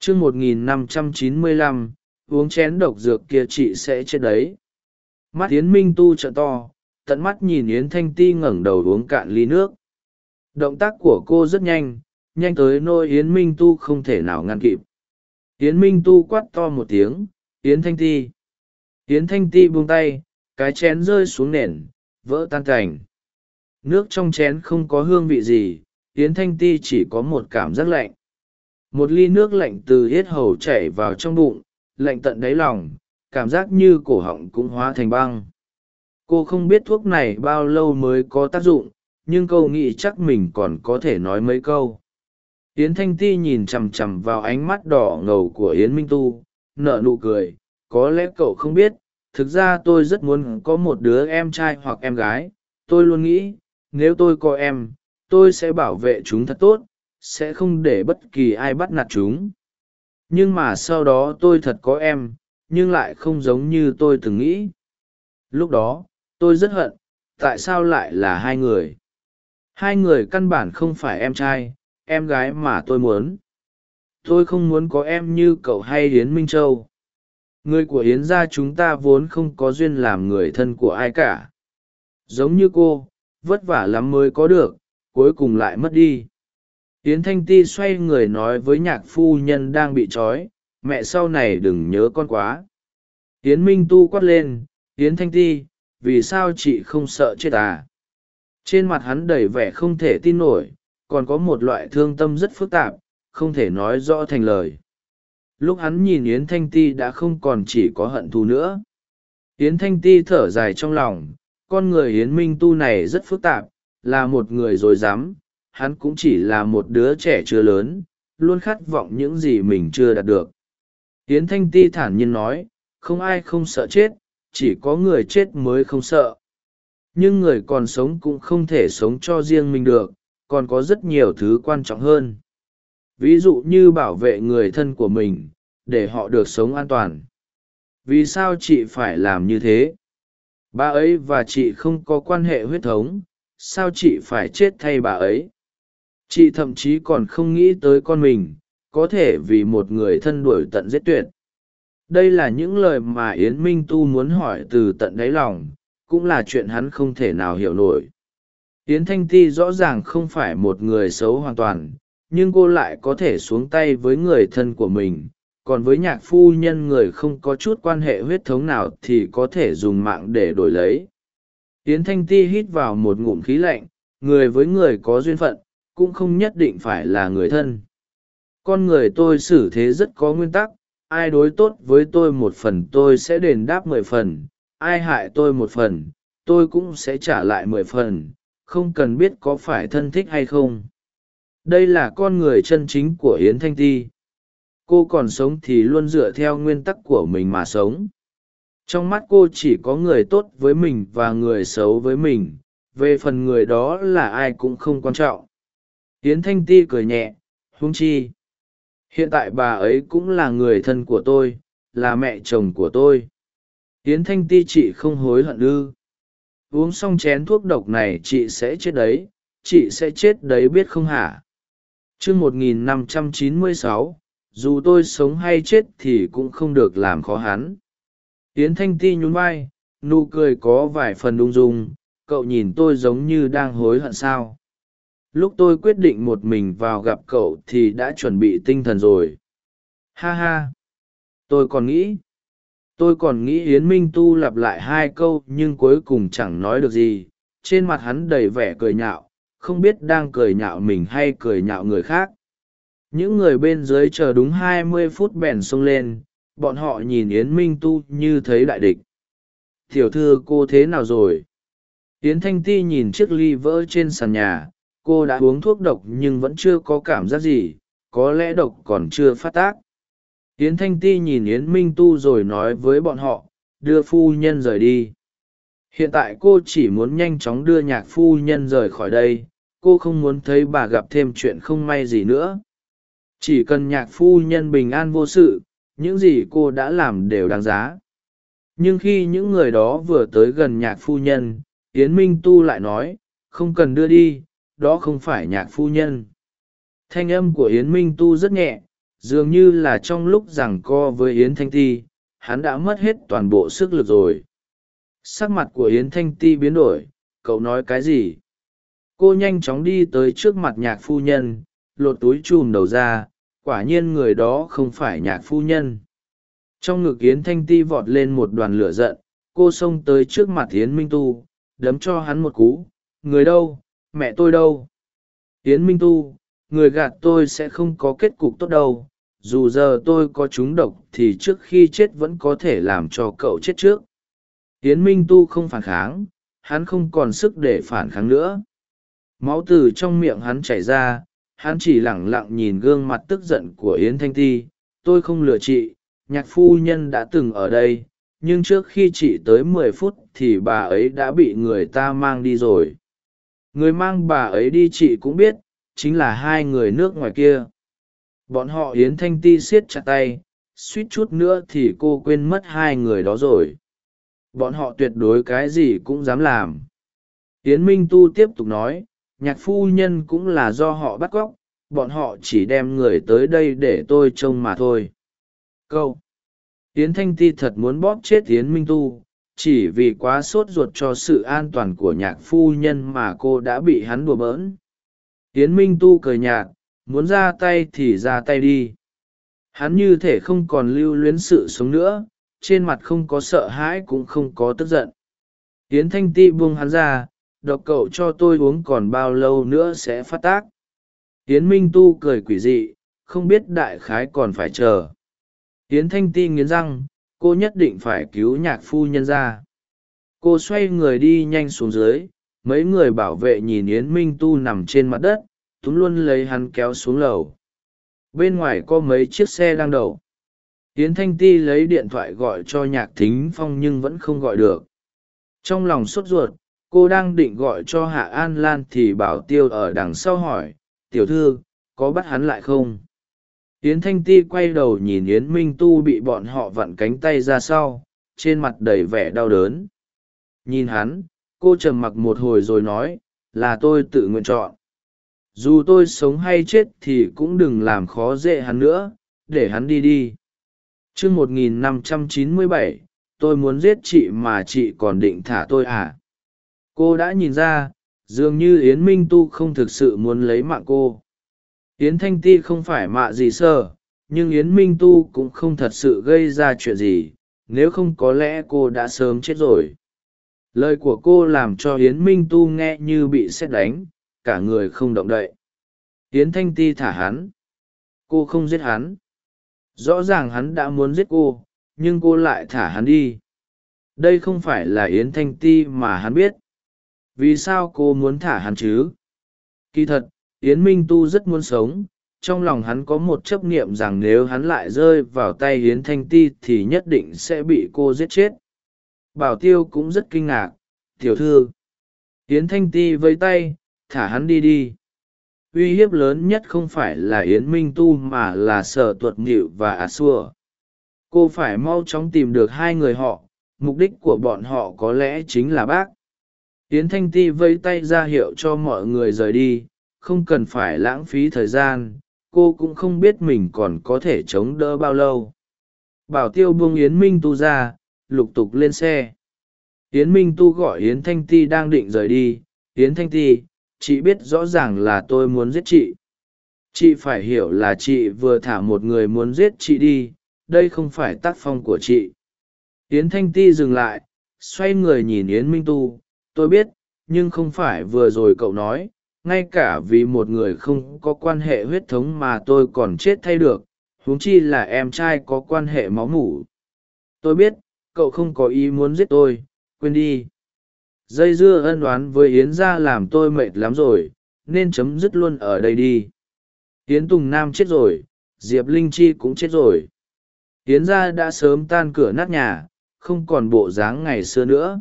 chương một nghìn năm trăm chín mươi lăm uống chén độc dược kia chị sẽ chết đấy mắt yến minh tu trợ to tận mắt nhìn yến thanh ti ngẩng đầu uống cạn ly nước động tác của cô rất nhanh nhanh tới nôi yến minh tu không thể nào ngăn kịp yến minh tu quát to một tiếng yến thanh ti Yến Thanh Ti buông tay, cái chén rơi xuống nền, vỡ tan cảnh. Nước trong chén không có hương vị gì, Yến Thanh Ti chỉ có một cảm giác lạnh. Một ly nước lạnh từ hết hầu chảy vào trong bụng, lạnh tận đáy lòng, cảm giác như cổ họng cũng hóa thành băng. Cô không biết thuốc này bao lâu mới có tác dụng, nhưng câu nghĩ chắc mình còn có thể nói mấy câu. Yến Thanh Ti nhìn chằm chằm vào ánh mắt đỏ ngầu của Yến Minh Tu, nở nụ cười, có lẽ cậu không biết thực ra tôi rất muốn có một đứa em trai hoặc em gái tôi luôn nghĩ nếu tôi có em tôi sẽ bảo vệ chúng thật tốt sẽ không để bất kỳ ai bắt nạt chúng. Nhưng mà sau đó tôi thật có em, nhưng lại không giống như tôi từng nghĩ. Lúc đó, tôi rất hận, tại sao lại là hai người? Hai người căn bản không phải em trai, em gái mà tôi muốn. Tôi không muốn có em như cậu hay hiến minh châu. Người của hiến gia chúng ta vốn không có duyên làm người thân của ai cả. Giống như cô, vất vả lắm mới có được, cuối cùng lại mất đi yến thanh ti xoay người nói với nhạc phu nhân đang bị trói, mẹ sau này đừng nhớ con quá. Yến minh tu quát lên, yến thanh ti, vì sao chị không sợ chết à? Trên mặt hắn đầy vẻ không thể tin nổi, còn có một loại thương tâm rất phức tạp, không thể nói rõ thành lời. Lúc hắn nhìn yến thanh ti đã không còn chỉ có hận thù nữa. Yến thanh ti thở dài trong lòng, con người yến minh tu này rất phức tạp, là một người rồi dám hắn cũng chỉ là một đứa trẻ chưa lớn, luôn khát vọng những gì mình chưa đạt được. Yến thanh ti thản nhiên nói, không ai không sợ chết, chỉ có người chết mới không sợ. Nhưng người còn sống cũng không thể sống cho riêng mình được, còn có rất nhiều thứ quan trọng hơn. Ví dụ như bảo vệ người thân của mình, để họ được sống an toàn. Vì sao chị phải làm như thế? Bà ấy và chị không có quan hệ huyết thống, sao chị phải chết thay bà ấy? Chị thậm chí còn không nghĩ tới con mình, có thể vì một người thân đuổi tận giết tuyệt. Đây là những lời mà yến minh tu muốn hỏi từ tận đáy lòng, cũng là chuyện hắn không thể nào hiểu nổi. Yến thanh ti rõ ràng không phải một người xấu hoàn toàn, nhưng cô lại có thể xuống tay với người thân của mình, còn với nhạc phu nhân người không có chút quan hệ huyết thống nào thì có thể dùng mạng để đổi lấy. Yến thanh ti hít vào một ngụm khí lạnh, người với người có duyên phận cũng không nhất định phải là người thân. Con người tôi xử thế rất có nguyên tắc, ai đối tốt với tôi một phần tôi sẽ đền đáp mười phần, ai hại tôi một phần, tôi cũng sẽ trả lại mười phần, không cần biết có phải thân thích hay không. Đây là con người chân chính của yến thanh ti. Cô còn sống thì luôn dựa theo nguyên tắc của mình mà sống. Trong mắt cô chỉ có người tốt với mình và người xấu với mình, về phần người đó là ai cũng không quan trọng yến thanh ti cười nhẹ, huống chi, hiện tại bà ấy cũng là người thân của tôi, là mẹ chồng của tôi. Yến thanh ti chị không hối hận ư. Uống xong chén thuốc độc này chị sẽ chết đấy, chị sẽ chết đấy biết không hả? Chương một nghìn năm trăm chín mươi sáu, dù tôi sống hay chết thì cũng không được làm khó hắn. Yến thanh ti nhún vai, nụ cười có vài phần ung dung, cậu nhìn tôi giống như đang hối hận sao? Lúc tôi quyết định một mình vào gặp cậu thì đã chuẩn bị tinh thần rồi. Ha ha. Tôi còn nghĩ. Tôi còn nghĩ yến minh tu lặp lại hai câu nhưng cuối cùng chẳng nói được gì. Trên mặt hắn đầy vẻ cười nhạo, không biết đang cười nhạo mình hay cười nhạo người khác. Những người bên dưới chờ đúng hai mươi phút bèn xông lên, bọn họ nhìn yến minh tu như thấy đại địch. Tiểu thư, cô thế nào rồi? Yến thanh ti nhìn chiếc ly vỡ trên sàn nhà cô đã uống thuốc độc nhưng vẫn chưa có cảm giác gì, có lẽ độc còn chưa phát tác. Yến thanh ti nhìn yến minh tu rồi nói với bọn họ, đưa phu nhân rời đi. Hiện tại cô chỉ muốn nhanh chóng đưa nhạc phu nhân rời khỏi đây, cô không muốn thấy bà gặp thêm chuyện không may gì nữa. Chỉ cần nhạc phu nhân bình an vô sự, những gì cô đã làm đều đáng giá. Nhưng khi những người đó vừa tới gần nhạc phu nhân, yến minh tu lại nói, không cần đưa đi đó không phải nhạc phu nhân. Thanh âm của yến minh tu rất nhẹ, dường như là trong lúc rằng co với yến thanh ti, hắn đã mất hết toàn bộ sức lực rồi. Sắc mặt của yến thanh ti biến đổi, cậu nói cái gì? Cô nhanh chóng đi tới trước mặt nhạc phu nhân, lột túi chùm đầu ra, quả nhiên người đó không phải nhạc phu nhân. Trong ngực yến thanh ti vọt lên một đoàn lửa giận, cô xông tới trước mặt yến minh tu, đấm cho hắn một cú. Người đâu? Mẹ tôi đâu? Yến minh tu, người gạt tôi sẽ không có kết cục tốt đâu. Dù giờ tôi có trúng độc thì trước khi chết vẫn có thể làm cho cậu chết trước. Yến minh tu không phản kháng, hắn không còn sức để phản kháng nữa. Máu từ trong miệng hắn chảy ra, hắn chỉ lẳng lặng nhìn gương mặt tức giận của yến thanh ti. Tôi không lừa chị, nhạc phu nhân đã từng ở đây, nhưng trước khi chị tới mười phút thì bà ấy đã bị người ta mang đi rồi người mang bà ấy đi chị cũng biết, chính là hai người nước ngoài kia. Bọn họ yến thanh ti siết chặt tay, suýt chút nữa thì cô quên mất hai người đó rồi. Bọn họ tuyệt đối cái gì cũng dám làm. Yến minh tu tiếp tục nói, nhạc phu nhân cũng là do họ bắt cóc bọn họ chỉ đem người tới đây để tôi trông mà thôi. Câu. Yến thanh ti thật muốn bóp chết yến minh tu chỉ vì quá sốt ruột cho sự an toàn của nhạc phu nhân mà cô đã bị hắn đùa bỡn. Tiến minh tu cười nhạt, muốn ra tay thì ra tay đi. Hắn như thể không còn lưu luyến sự sống nữa, trên mặt không có sợ hãi cũng không có tức giận. Tiến thanh ti buông hắn ra, độc cậu cho tôi uống còn bao lâu nữa sẽ phát tác? Tiến minh tu cười quỷ dị, không biết đại khái còn phải chờ. Tiến thanh ti nghiến răng cô nhất định phải cứu nhạc phu nhân ra. Cô xoay người đi nhanh xuống dưới, mấy người bảo vệ nhìn yến minh tu nằm trên mặt đất, túm luôn lấy hắn kéo xuống lầu. Bên ngoài có mấy chiếc xe đang đậu. Yến thanh ti lấy điện thoại gọi cho nhạc thính phong nhưng vẫn không gọi được. Trong lòng sốt ruột, cô đang định gọi cho hạ an lan thì bảo tiêu ở đằng sau hỏi, tiểu thư, có bắt hắn lại không? Yến thanh ti quay đầu nhìn yến minh tu bị bọn họ vặn cánh tay ra sau trên mặt đầy vẻ đau đớn. Nhìn hắn cô trầm mặc một hồi rồi nói là tôi tự nguyện chọn. Dù tôi sống hay chết thì cũng đừng làm khó dễ hắn nữa để hắn đi đi. T r ư ớ c 1597, tôi muốn giết chị mà chị còn định thả tôi à? Cô đã nhìn ra dường như yến minh tu không thực sự muốn lấy mạng cô yến thanh ti không phải mạ gì sơ nhưng yến minh tu cũng không thật sự gây ra chuyện gì, nếu không có lẽ cô đã sớm chết rồi. Lời của cô làm cho yến minh tu nghe như bị xét đánh, cả người không động đậy. Yến thanh ti thả hắn. Cô không giết hắn. Rõ ràng hắn đã muốn giết cô, nhưng cô lại thả hắn đi. Đây không phải là yến thanh ti mà hắn biết. Vì sao cô muốn thả hắn chứ? Kỳ thật yến minh tu rất muốn sống, trong lòng hắn có một chấp niệm rằng nếu hắn lại rơi vào tay yến thanh ti thì nhất định sẽ bị cô giết chết. Bảo tiêu cũng rất kinh ngạc, tiểu thư. Yến thanh ti vẫy tay, thả hắn đi đi. Uy hiếp lớn nhất không phải là yến minh tu mà là sở tuật nghịu và ả xua. Cô phải mau chóng tìm được hai người họ, mục đích của bọn họ có lẽ chính là bác. Yến thanh ti vây tay ra hiệu cho mọi người rời đi không cần phải lãng phí thời gian, cô cũng không biết mình còn có thể chống đỡ bao lâu. Bảo tiêu buông yến minh tu ra, lục tục lên xe. Yến minh tu gọi yến thanh ti đang định rời đi. Yến thanh ti, chị biết rõ ràng là tôi muốn giết chị. Chị phải hiểu là chị vừa thả một người muốn giết chị đi, đây không phải tác phong của chị. Yến thanh ti dừng lại, xoay người nhìn yến minh tu. Tôi biết, nhưng không phải vừa rồi cậu nói ngay cả vì một người không có quan hệ huyết thống mà tôi còn chết thay được, huống chi là em trai có quan hệ máu mủ. Tôi biết, cậu không có ý muốn giết tôi, quên đi. Dây dưa ân oán với yến gia làm tôi mệt lắm rồi, nên chấm dứt luôn ở đây đi. Yến tùng nam chết rồi, diệp linh chi cũng chết rồi. Yến gia đã sớm tan cửa nát nhà, không còn bộ dáng ngày xưa nữa.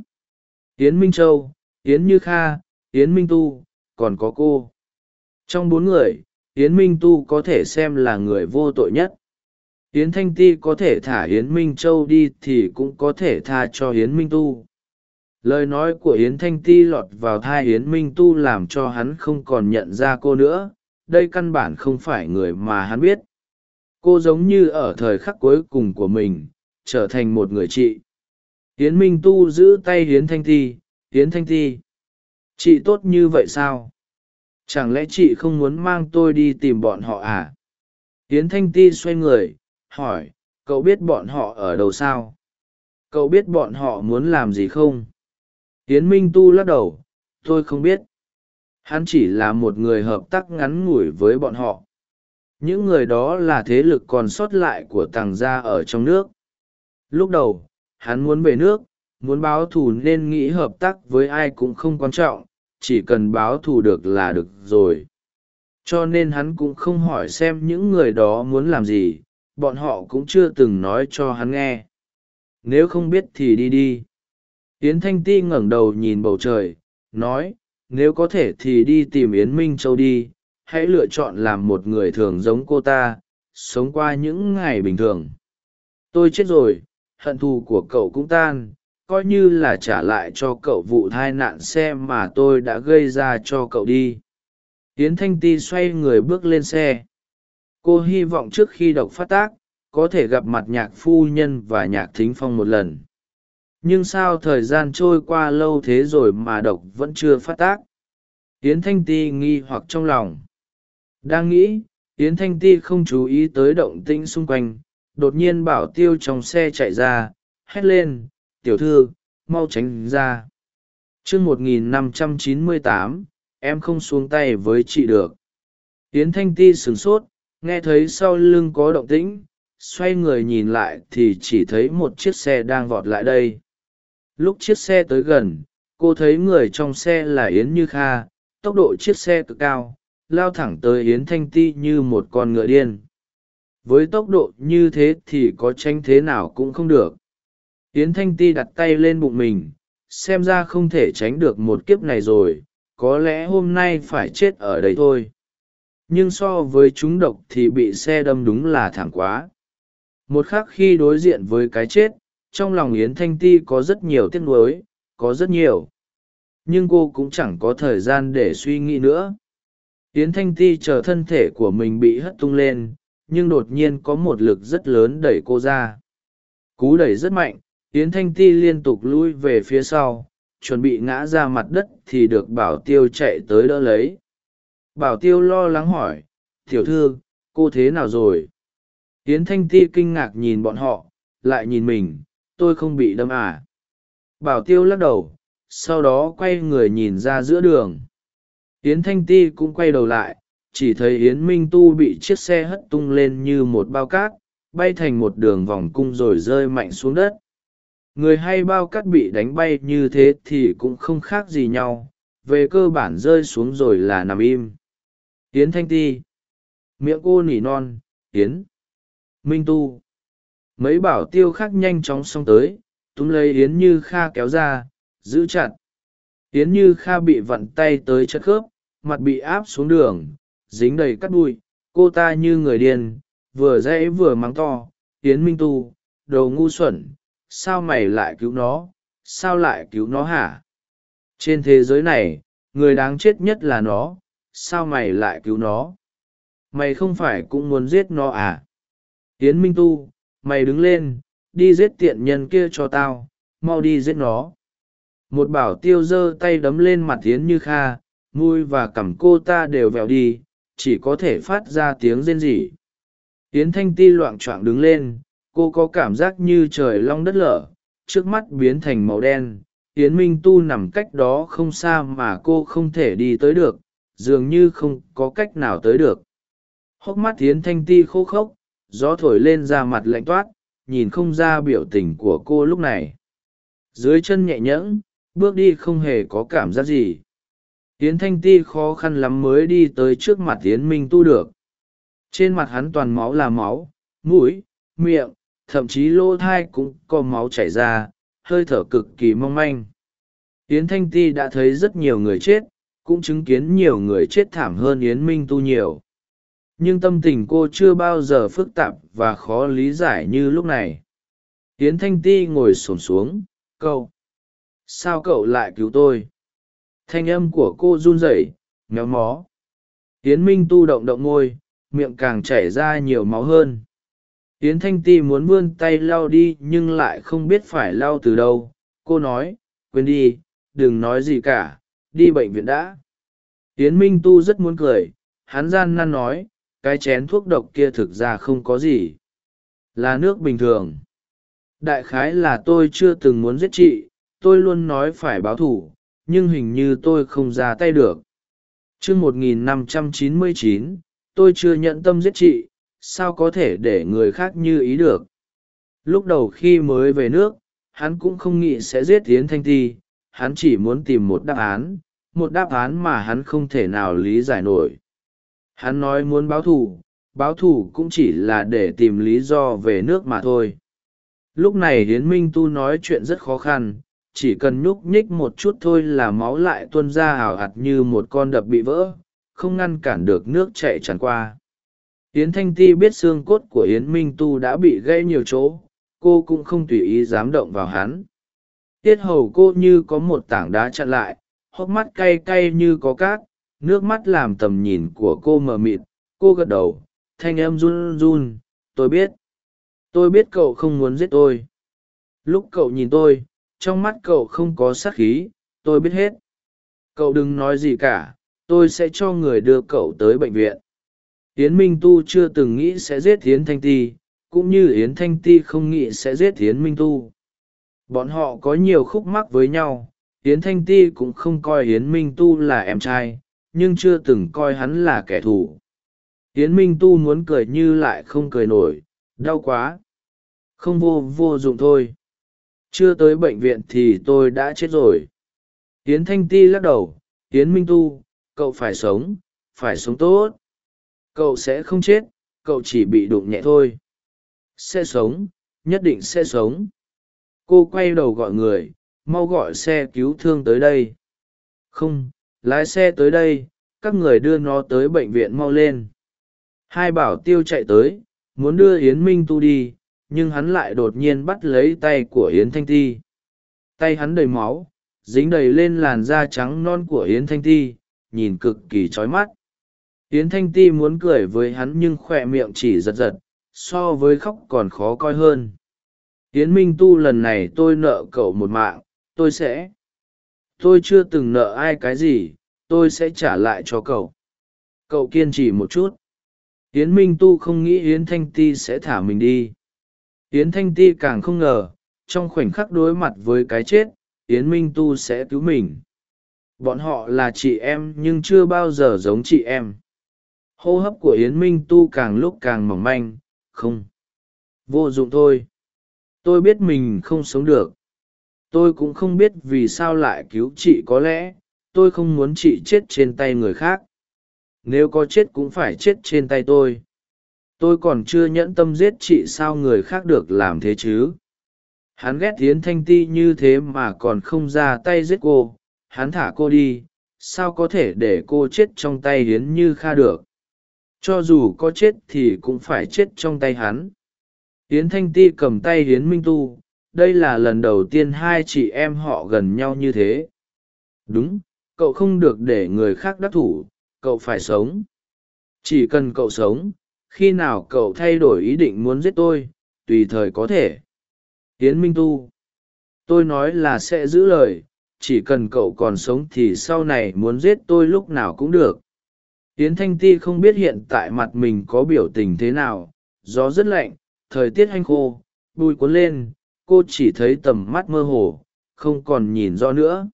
Yến minh châu, yến như kha, yến minh tu còn có cô. Trong bốn người, yến minh tu có thể xem là người vô tội nhất. Yến thanh ti có thể thả yến minh châu đi thì cũng có thể tha cho yến minh tu. Lời nói của yến thanh ti lọt vào thai yến minh tu làm cho hắn không còn nhận ra cô nữa. Đây căn bản không phải người mà hắn biết. Cô giống như ở thời khắc cuối cùng của mình, trở thành một người chị. Yến minh tu giữ tay yến thanh ti. Yến thanh ti chị tốt như vậy sao chẳng lẽ chị không muốn mang tôi đi tìm bọn họ à yến thanh ti xoay người hỏi cậu biết bọn họ ở đâu sao cậu biết bọn họ muốn làm gì không Yến Minh Tu lắc đầu, tôi không biết. Hắn chỉ là một người hợp tác ngắn ngủi với bọn họ. Những người đó là thế lực còn sót lại của tàng gia ở trong nước. Lúc đầu, hắn muốn về nước, muốn báo thù nên nghĩ hợp tác với ai cũng không quan trọng, chỉ cần báo thù được là được rồi. Cho nên hắn cũng không hỏi xem những người đó muốn làm gì, bọn họ cũng chưa từng nói cho hắn nghe. Nếu không biết thì đi đi yến thanh ti ngẩng đầu nhìn bầu trời nói nếu có thể thì đi tìm yến minh châu đi hãy lựa chọn làm một người thường giống cô ta sống qua những ngày bình thường tôi chết rồi hận thù của cậu cũng tan coi như là trả lại cho cậu vụ thai nạn xe mà tôi đã gây ra cho cậu đi. Hiến thanh ti xoay người bước lên xe. Cô hy vọng trước khi độc phát tác, có thể gặp mặt nhạc phu nhân và nhạc thính phong một lần. Nhưng sao thời gian trôi qua lâu thế rồi mà độc vẫn chưa phát tác? Yến thanh ti nghi hoặc trong lòng. Đang nghĩ, yến thanh ti không chú ý tới động tĩnh xung quanh, đột nhiên bảo tiêu trong xe chạy ra, hét lên tiểu thư, mau tránh ra. Chương một nghìn năm trăm chín mươi tám, em không xuống tay với chị được. Yến thanh ti sửng sốt, nghe thấy sau lưng có động tĩnh, xoay người nhìn lại thì chỉ thấy một chiếc xe đang vọt lại đây. Lúc chiếc xe tới gần, cô thấy người trong xe là yến như kha, tốc độ chiếc xe cực cao, lao thẳng tới yến thanh ti như một con ngựa điên. Với tốc độ như thế thì có tranh thế nào cũng không được yến thanh ti đặt tay lên bụng mình, xem ra không thể tránh được một kiếp này rồi, có lẽ hôm nay phải chết ở đây thôi. Nhưng so với chúng độc thì bị xe đâm đúng là thảm quá. Một k h ắ c khi đối diện với cái chết, trong lòng yến thanh ti có rất nhiều tiếc nuối, có rất nhiều. Nhưng cô cũng chẳng có thời gian để suy nghĩ nữa. Yến thanh ti chờ thân thể của mình bị hất tung lên, nhưng đột nhiên có một lực rất lớn đẩy cô ra. Cú đẩy rất mạnh yến thanh ti liên tục lui về phía sau, chuẩn bị ngã ra mặt đất thì được bảo tiêu chạy tới đỡ lấy. Bảo tiêu lo lắng hỏi, tiểu thư, cô thế nào rồi? Yến thanh ti kinh ngạc nhìn bọn họ, lại nhìn mình, tôi không bị đâm à? Bảo tiêu lắc đầu, sau đó quay người nhìn ra giữa đường. Yến thanh ti cũng quay đầu lại, chỉ thấy yến minh tu bị chiếc xe hất tung lên như một bao cát, bay thành một đường vòng cung rồi rơi mạnh xuống đất người hay bao cát bị đánh bay như thế thì cũng không khác gì nhau, về cơ bản rơi xuống rồi là nằm im. Tiến thanh ti. Miệng cô nỉ non tiến minh tu. Mấy bảo tiêu khác nhanh chóng xong tới, túm lấy yến như kha kéo ra, giữ chặt. Yến như kha bị vặn tay tới chất khớp, mặt bị áp xuống đường, dính đầy cắt bụi. Cô ta như người điên, vừa dãy vừa mắng to, yến minh tu đầu ngu xuẩn sao mày lại cứu nó? Sao lại cứu nó hả? Trên thế giới này, người đáng chết nhất là nó. Sao mày lại cứu nó? Mày không phải cũng muốn giết nó à? Tiến minh tu, mày đứng lên, đi giết tiện nhân kia cho tao. Mau đi giết nó. Một bảo tiêu giơ tay đấm lên mặt tiến như kha. Mui và cằm cô ta đều vẹo đi, chỉ có thể phát ra tiếng rên rỉ. Tiến thanh ti loạng choạng đứng lên cô có cảm giác như trời long đất lở, trước mắt biến thành màu đen. Yến minh tu nằm cách đó không xa mà cô không thể đi tới được, dường như không có cách nào tới được. Hốc mắt yến thanh ti khô khốc, gió thổi lên ra mặt lạnh toát, nhìn không ra biểu tình của cô lúc này. Dưới chân nhẹ nhẫng bước đi không hề có cảm giác gì. Yến thanh ti khó khăn lắm mới đi tới trước mặt yến minh tu được. Trên mặt hắn toàn máu là máu, mũi, miệng thậm chí lỗ thai cũng có máu chảy ra hơi thở cực kỳ mong manh. Yến thanh ti đã thấy rất nhiều người chết cũng chứng kiến nhiều người chết thảm hơn yến minh tu nhiều. Nhưng tâm tình cô chưa bao giờ phức tạp và khó lý giải như lúc này. Yến thanh ti ngồi xổm xuống cậu, sao cậu lại cứu tôi? Thanh âm của cô run rẩy méo mó. Yến minh tu động động ngôi miệng càng chảy ra nhiều máu hơn yến thanh ti muốn vươn tay lau đi nhưng lại không biết phải lau từ đâu. Cô nói, quên đi, đừng nói gì cả, đi bệnh viện đã. Yến minh tu rất muốn cười, hắn gian nan nói, cái chén thuốc độc kia thực ra không có gì. Là nước bình thường. Đại khái là tôi chưa từng muốn giết chị, tôi luôn nói phải báo thù, nhưng hình như tôi không ra tay được. T r ư ơ n g một nghìn năm trăm chín mươi chín, tôi chưa nhận tâm giết chị sao có thể để người khác như ý được? Lúc đầu khi mới về nước, hắn cũng không nghĩ sẽ giết tiến thanh ti, hắn chỉ muốn tìm một đáp án, một đáp án mà hắn không thể nào lý giải nổi. Hắn nói muốn báo thù báo thù cũng chỉ là để tìm lý do về nước mà thôi. Lúc này hiến minh tu nói chuyện rất khó khăn, chỉ cần nhúc nhích một chút thôi là máu lại tuôn ra hào hạt như một con đập bị vỡ, không ngăn cản được nước chạy tràn qua yến thanh ti biết xương cốt của yến minh tu đã bị gãy nhiều chỗ, cô cũng không tùy ý dám động vào hắn. Tiết hầu cô như có một tảng đá chặn lại, hốc mắt cay cay như có cát, nước mắt làm tầm nhìn của cô mờ mịt. Cô gật đầu, thanh em run run, tôi biết. Tôi biết cậu không muốn giết tôi. Lúc cậu nhìn tôi, trong mắt cậu không có sát khí, tôi biết hết. Cậu đừng nói gì cả, tôi sẽ cho người đưa cậu tới bệnh viện yến minh tu chưa từng nghĩ sẽ giết yến thanh ti, cũng như yến thanh ti không nghĩ sẽ giết yến minh tu. Bọn họ có nhiều khúc mắc với nhau, yến thanh ti cũng không coi yến minh tu là em trai, nhưng chưa từng coi hắn là kẻ thù. Yến minh tu muốn cười như lại không cười nổi, đau quá. Không vô vô dụng thôi. Chưa tới bệnh viện thì tôi đã chết rồi. Yến thanh ti lắc đầu, yến minh tu, cậu phải sống phải sống tốt cậu sẽ không chết, cậu chỉ bị đụng nhẹ thôi. Sẽ sống, nhất định sẽ sống. Cô quay đầu gọi người, mau gọi xe cứu thương tới đây. Không, lái xe tới đây, các người đưa nó tới bệnh viện mau lên. Hai bảo tiêu chạy tới, muốn đưa yến minh tu đi, nhưng hắn lại đột nhiên bắt lấy tay của yến thanh ti. Tay hắn đầy máu, dính đầy lên làn da trắng non của yến thanh ti, nhìn cực kỳ trói mắt yến thanh ti muốn cười với hắn nhưng khoe miệng chỉ giật giật, so với khóc còn khó coi hơn. Yến minh tu lần này tôi nợ cậu một mạng, tôi sẽ, tôi chưa từng nợ ai cái gì, tôi sẽ trả lại cho cậu. Cậu kiên trì một chút. Yến minh tu không nghĩ yến thanh ti sẽ thả mình đi. Yến thanh ti càng không ngờ, trong khoảnh khắc đối mặt với cái chết, yến minh tu sẽ cứu mình. Bọn họ là chị em nhưng chưa bao giờ giống chị em hô hấp của yến minh tu càng lúc càng mỏng manh, không. Vô dụng thôi. Tôi biết mình không sống được. Tôi cũng không biết vì sao lại cứu chị có lẽ, tôi không muốn chị chết trên tay người khác. Nếu có chết cũng phải chết trên tay tôi. Tôi còn chưa nhẫn tâm giết chị sao người khác được làm thế chứ? Hắn ghét tiến thanh ti như thế mà còn không ra tay giết cô. Hắn thả cô đi, sao có thể để cô chết trong tay hiến như kha được? Cho dù có chết thì cũng phải chết trong tay hắn. Hiến thanh ti cầm tay hiến minh tu, đây là lần đầu tiên hai chị em họ gần nhau như thế. Đúng, cậu không được để người khác đắc thủ, cậu phải sống. Chỉ cần cậu sống, khi nào cậu thay đổi ý định muốn giết tôi, tùy thời có thể. Hiến minh tu, tôi nói là sẽ giữ lời, chỉ cần cậu còn sống thì sau này muốn giết tôi lúc nào cũng được yến thanh ti không biết hiện tại mặt mình có biểu tình thế nào, gió rất lạnh, thời tiết hanh khô bùi cuốn lên, cô chỉ thấy tầm mắt mơ hồ, không còn nhìn rõ nữa.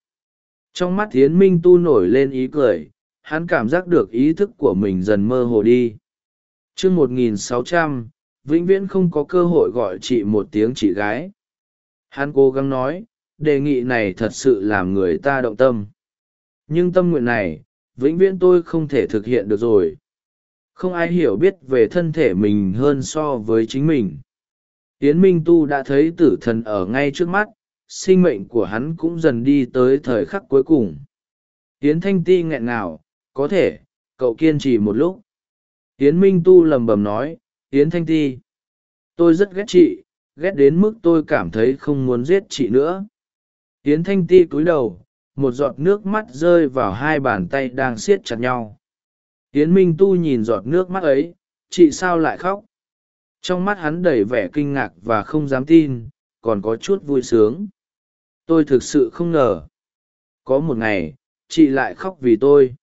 Trong mắt yến minh tu nổi lên ý cười, hắn cảm giác được ý thức của mình dần mơ hồ đi. T r ư ơ n g một nghìn sáu trăm, vĩnh viễn không có cơ hội gọi chị một tiếng chị gái. Hắn cố gắng nói, đề nghị này thật sự làm người ta động tâm. Nhưng tâm nguyện này vĩnh viễn tôi không thể thực hiện được rồi. Không ai hiểu biết về thân thể mình hơn so với chính mình. Tiến minh tu đã thấy tử thần ở ngay trước mắt, sinh mệnh của hắn cũng dần đi tới thời khắc cuối cùng. Tiến thanh ti nghẹn ngào, có thể, cậu kiên trì một lúc. Tiến minh tu lầm bầm nói tiến thanh ti, tôi rất ghét chị, ghét đến mức tôi cảm thấy không muốn giết chị nữa. Tiến thanh ti cúi đầu một giọt nước mắt rơi vào hai bàn tay đang siết chặt nhau. Yến minh tu nhìn giọt nước mắt ấy, chị sao lại khóc? Trong mắt hắn đầy vẻ kinh ngạc và không dám tin, còn có chút vui sướng. Tôi thực sự không ngờ. Có một ngày, chị lại khóc vì tôi.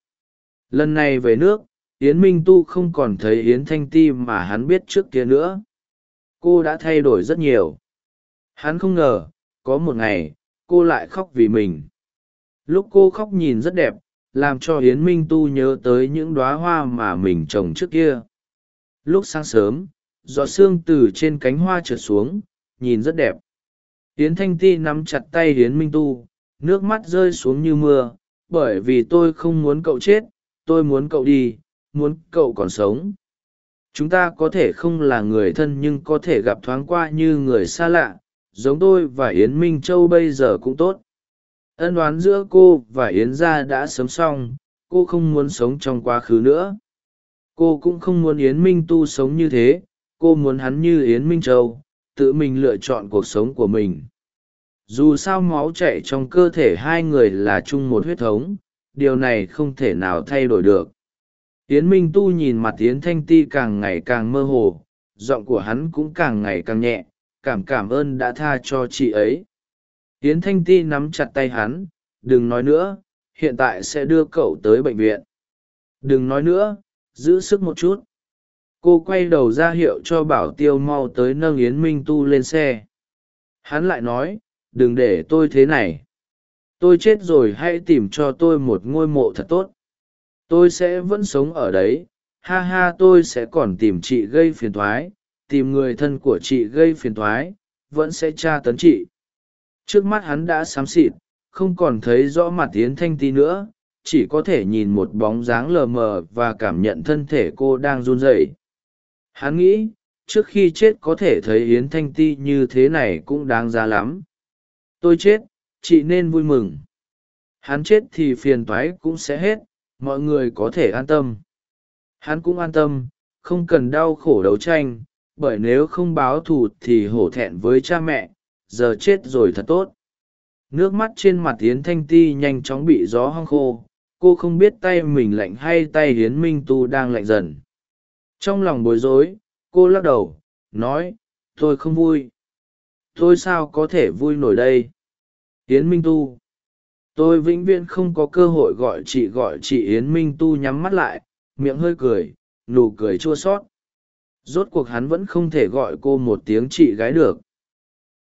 Lần này về nước, yến minh tu không còn thấy yến thanh ti mà hắn biết trước kia nữa. Cô đã thay đổi rất nhiều. Hắn không ngờ, có một ngày, cô lại khóc vì mình lúc cô khóc nhìn rất đẹp, làm cho hiến minh tu nhớ tới những đoá hoa mà mình trồng trước kia. Lúc sáng sớm, giọt sương từ trên cánh hoa trượt xuống, nhìn rất đẹp. Hiến thanh ti nắm chặt tay hiến minh tu, nước mắt rơi xuống như mưa, bởi vì tôi không muốn cậu chết, tôi muốn cậu đi, muốn cậu còn sống. Chúng ta có thể không là người thân nhưng có thể gặp thoáng qua như người xa lạ, giống tôi và yến minh châu bây giờ cũng tốt ân đoán giữa cô và yến gia đã sớm xong, cô không muốn sống trong quá khứ nữa. Cô cũng không muốn yến minh tu sống như thế, cô muốn hắn như yến minh châu, tự mình lựa chọn cuộc sống của mình. Dù sao máu chạy trong cơ thể hai người là chung một huyết thống, điều này không thể nào thay đổi được. Yến minh tu nhìn mặt yến thanh ti càng ngày càng mơ hồ, giọng của hắn cũng càng ngày càng nhẹ, cảm cảm ơn đã tha cho chị ấy yến thanh ti nắm chặt tay hắn, đừng nói nữa, hiện tại sẽ đưa cậu tới bệnh viện. Đừng nói nữa, giữ sức một chút. Cô quay đầu ra hiệu cho bảo tiêu mau tới nâng yến minh tu lên xe. Hắn lại nói, đừng để tôi thế này. Tôi chết rồi hãy tìm cho tôi một ngôi mộ thật tốt. Tôi sẽ vẫn sống ở đấy. Ha ha, tôi sẽ còn tìm chị gây phiền thoái tìm người thân của chị gây phiền thoái vẫn sẽ tra tấn chị trước mắt hắn đã xám xịt, không còn thấy rõ mặt yến thanh ti nữa, chỉ có thể nhìn một bóng dáng lờ mờ và cảm nhận thân thể cô đang run rẩy. Hắn nghĩ, trước khi chết có thể thấy yến thanh ti như thế này cũng đáng giá lắm. Tôi chết, chị nên vui mừng. Hắn chết thì phiền toái cũng sẽ hết, mọi người có thể an tâm. Hắn cũng an tâm, không cần đau khổ đấu tranh, bởi nếu không báo thù thì hổ thẹn với cha mẹ giờ chết rồi thật tốt. Nước mắt trên mặt yến thanh ti nhanh chóng bị gió hăng khô, cô không biết tay mình lạnh hay tay hiến minh tu đang lạnh dần. Trong lòng bối rối, cô lắc đầu, nói, tôi không vui. Tôi sao có thể vui nổi đây? Yến minh tu. Tôi vĩnh viễn không có cơ hội gọi chị gọi chị yến minh tu nhắm mắt lại. Miệng hơi cười, nụ cười chua sót rốt cuộc hắn vẫn không thể gọi cô một tiếng chị gái được.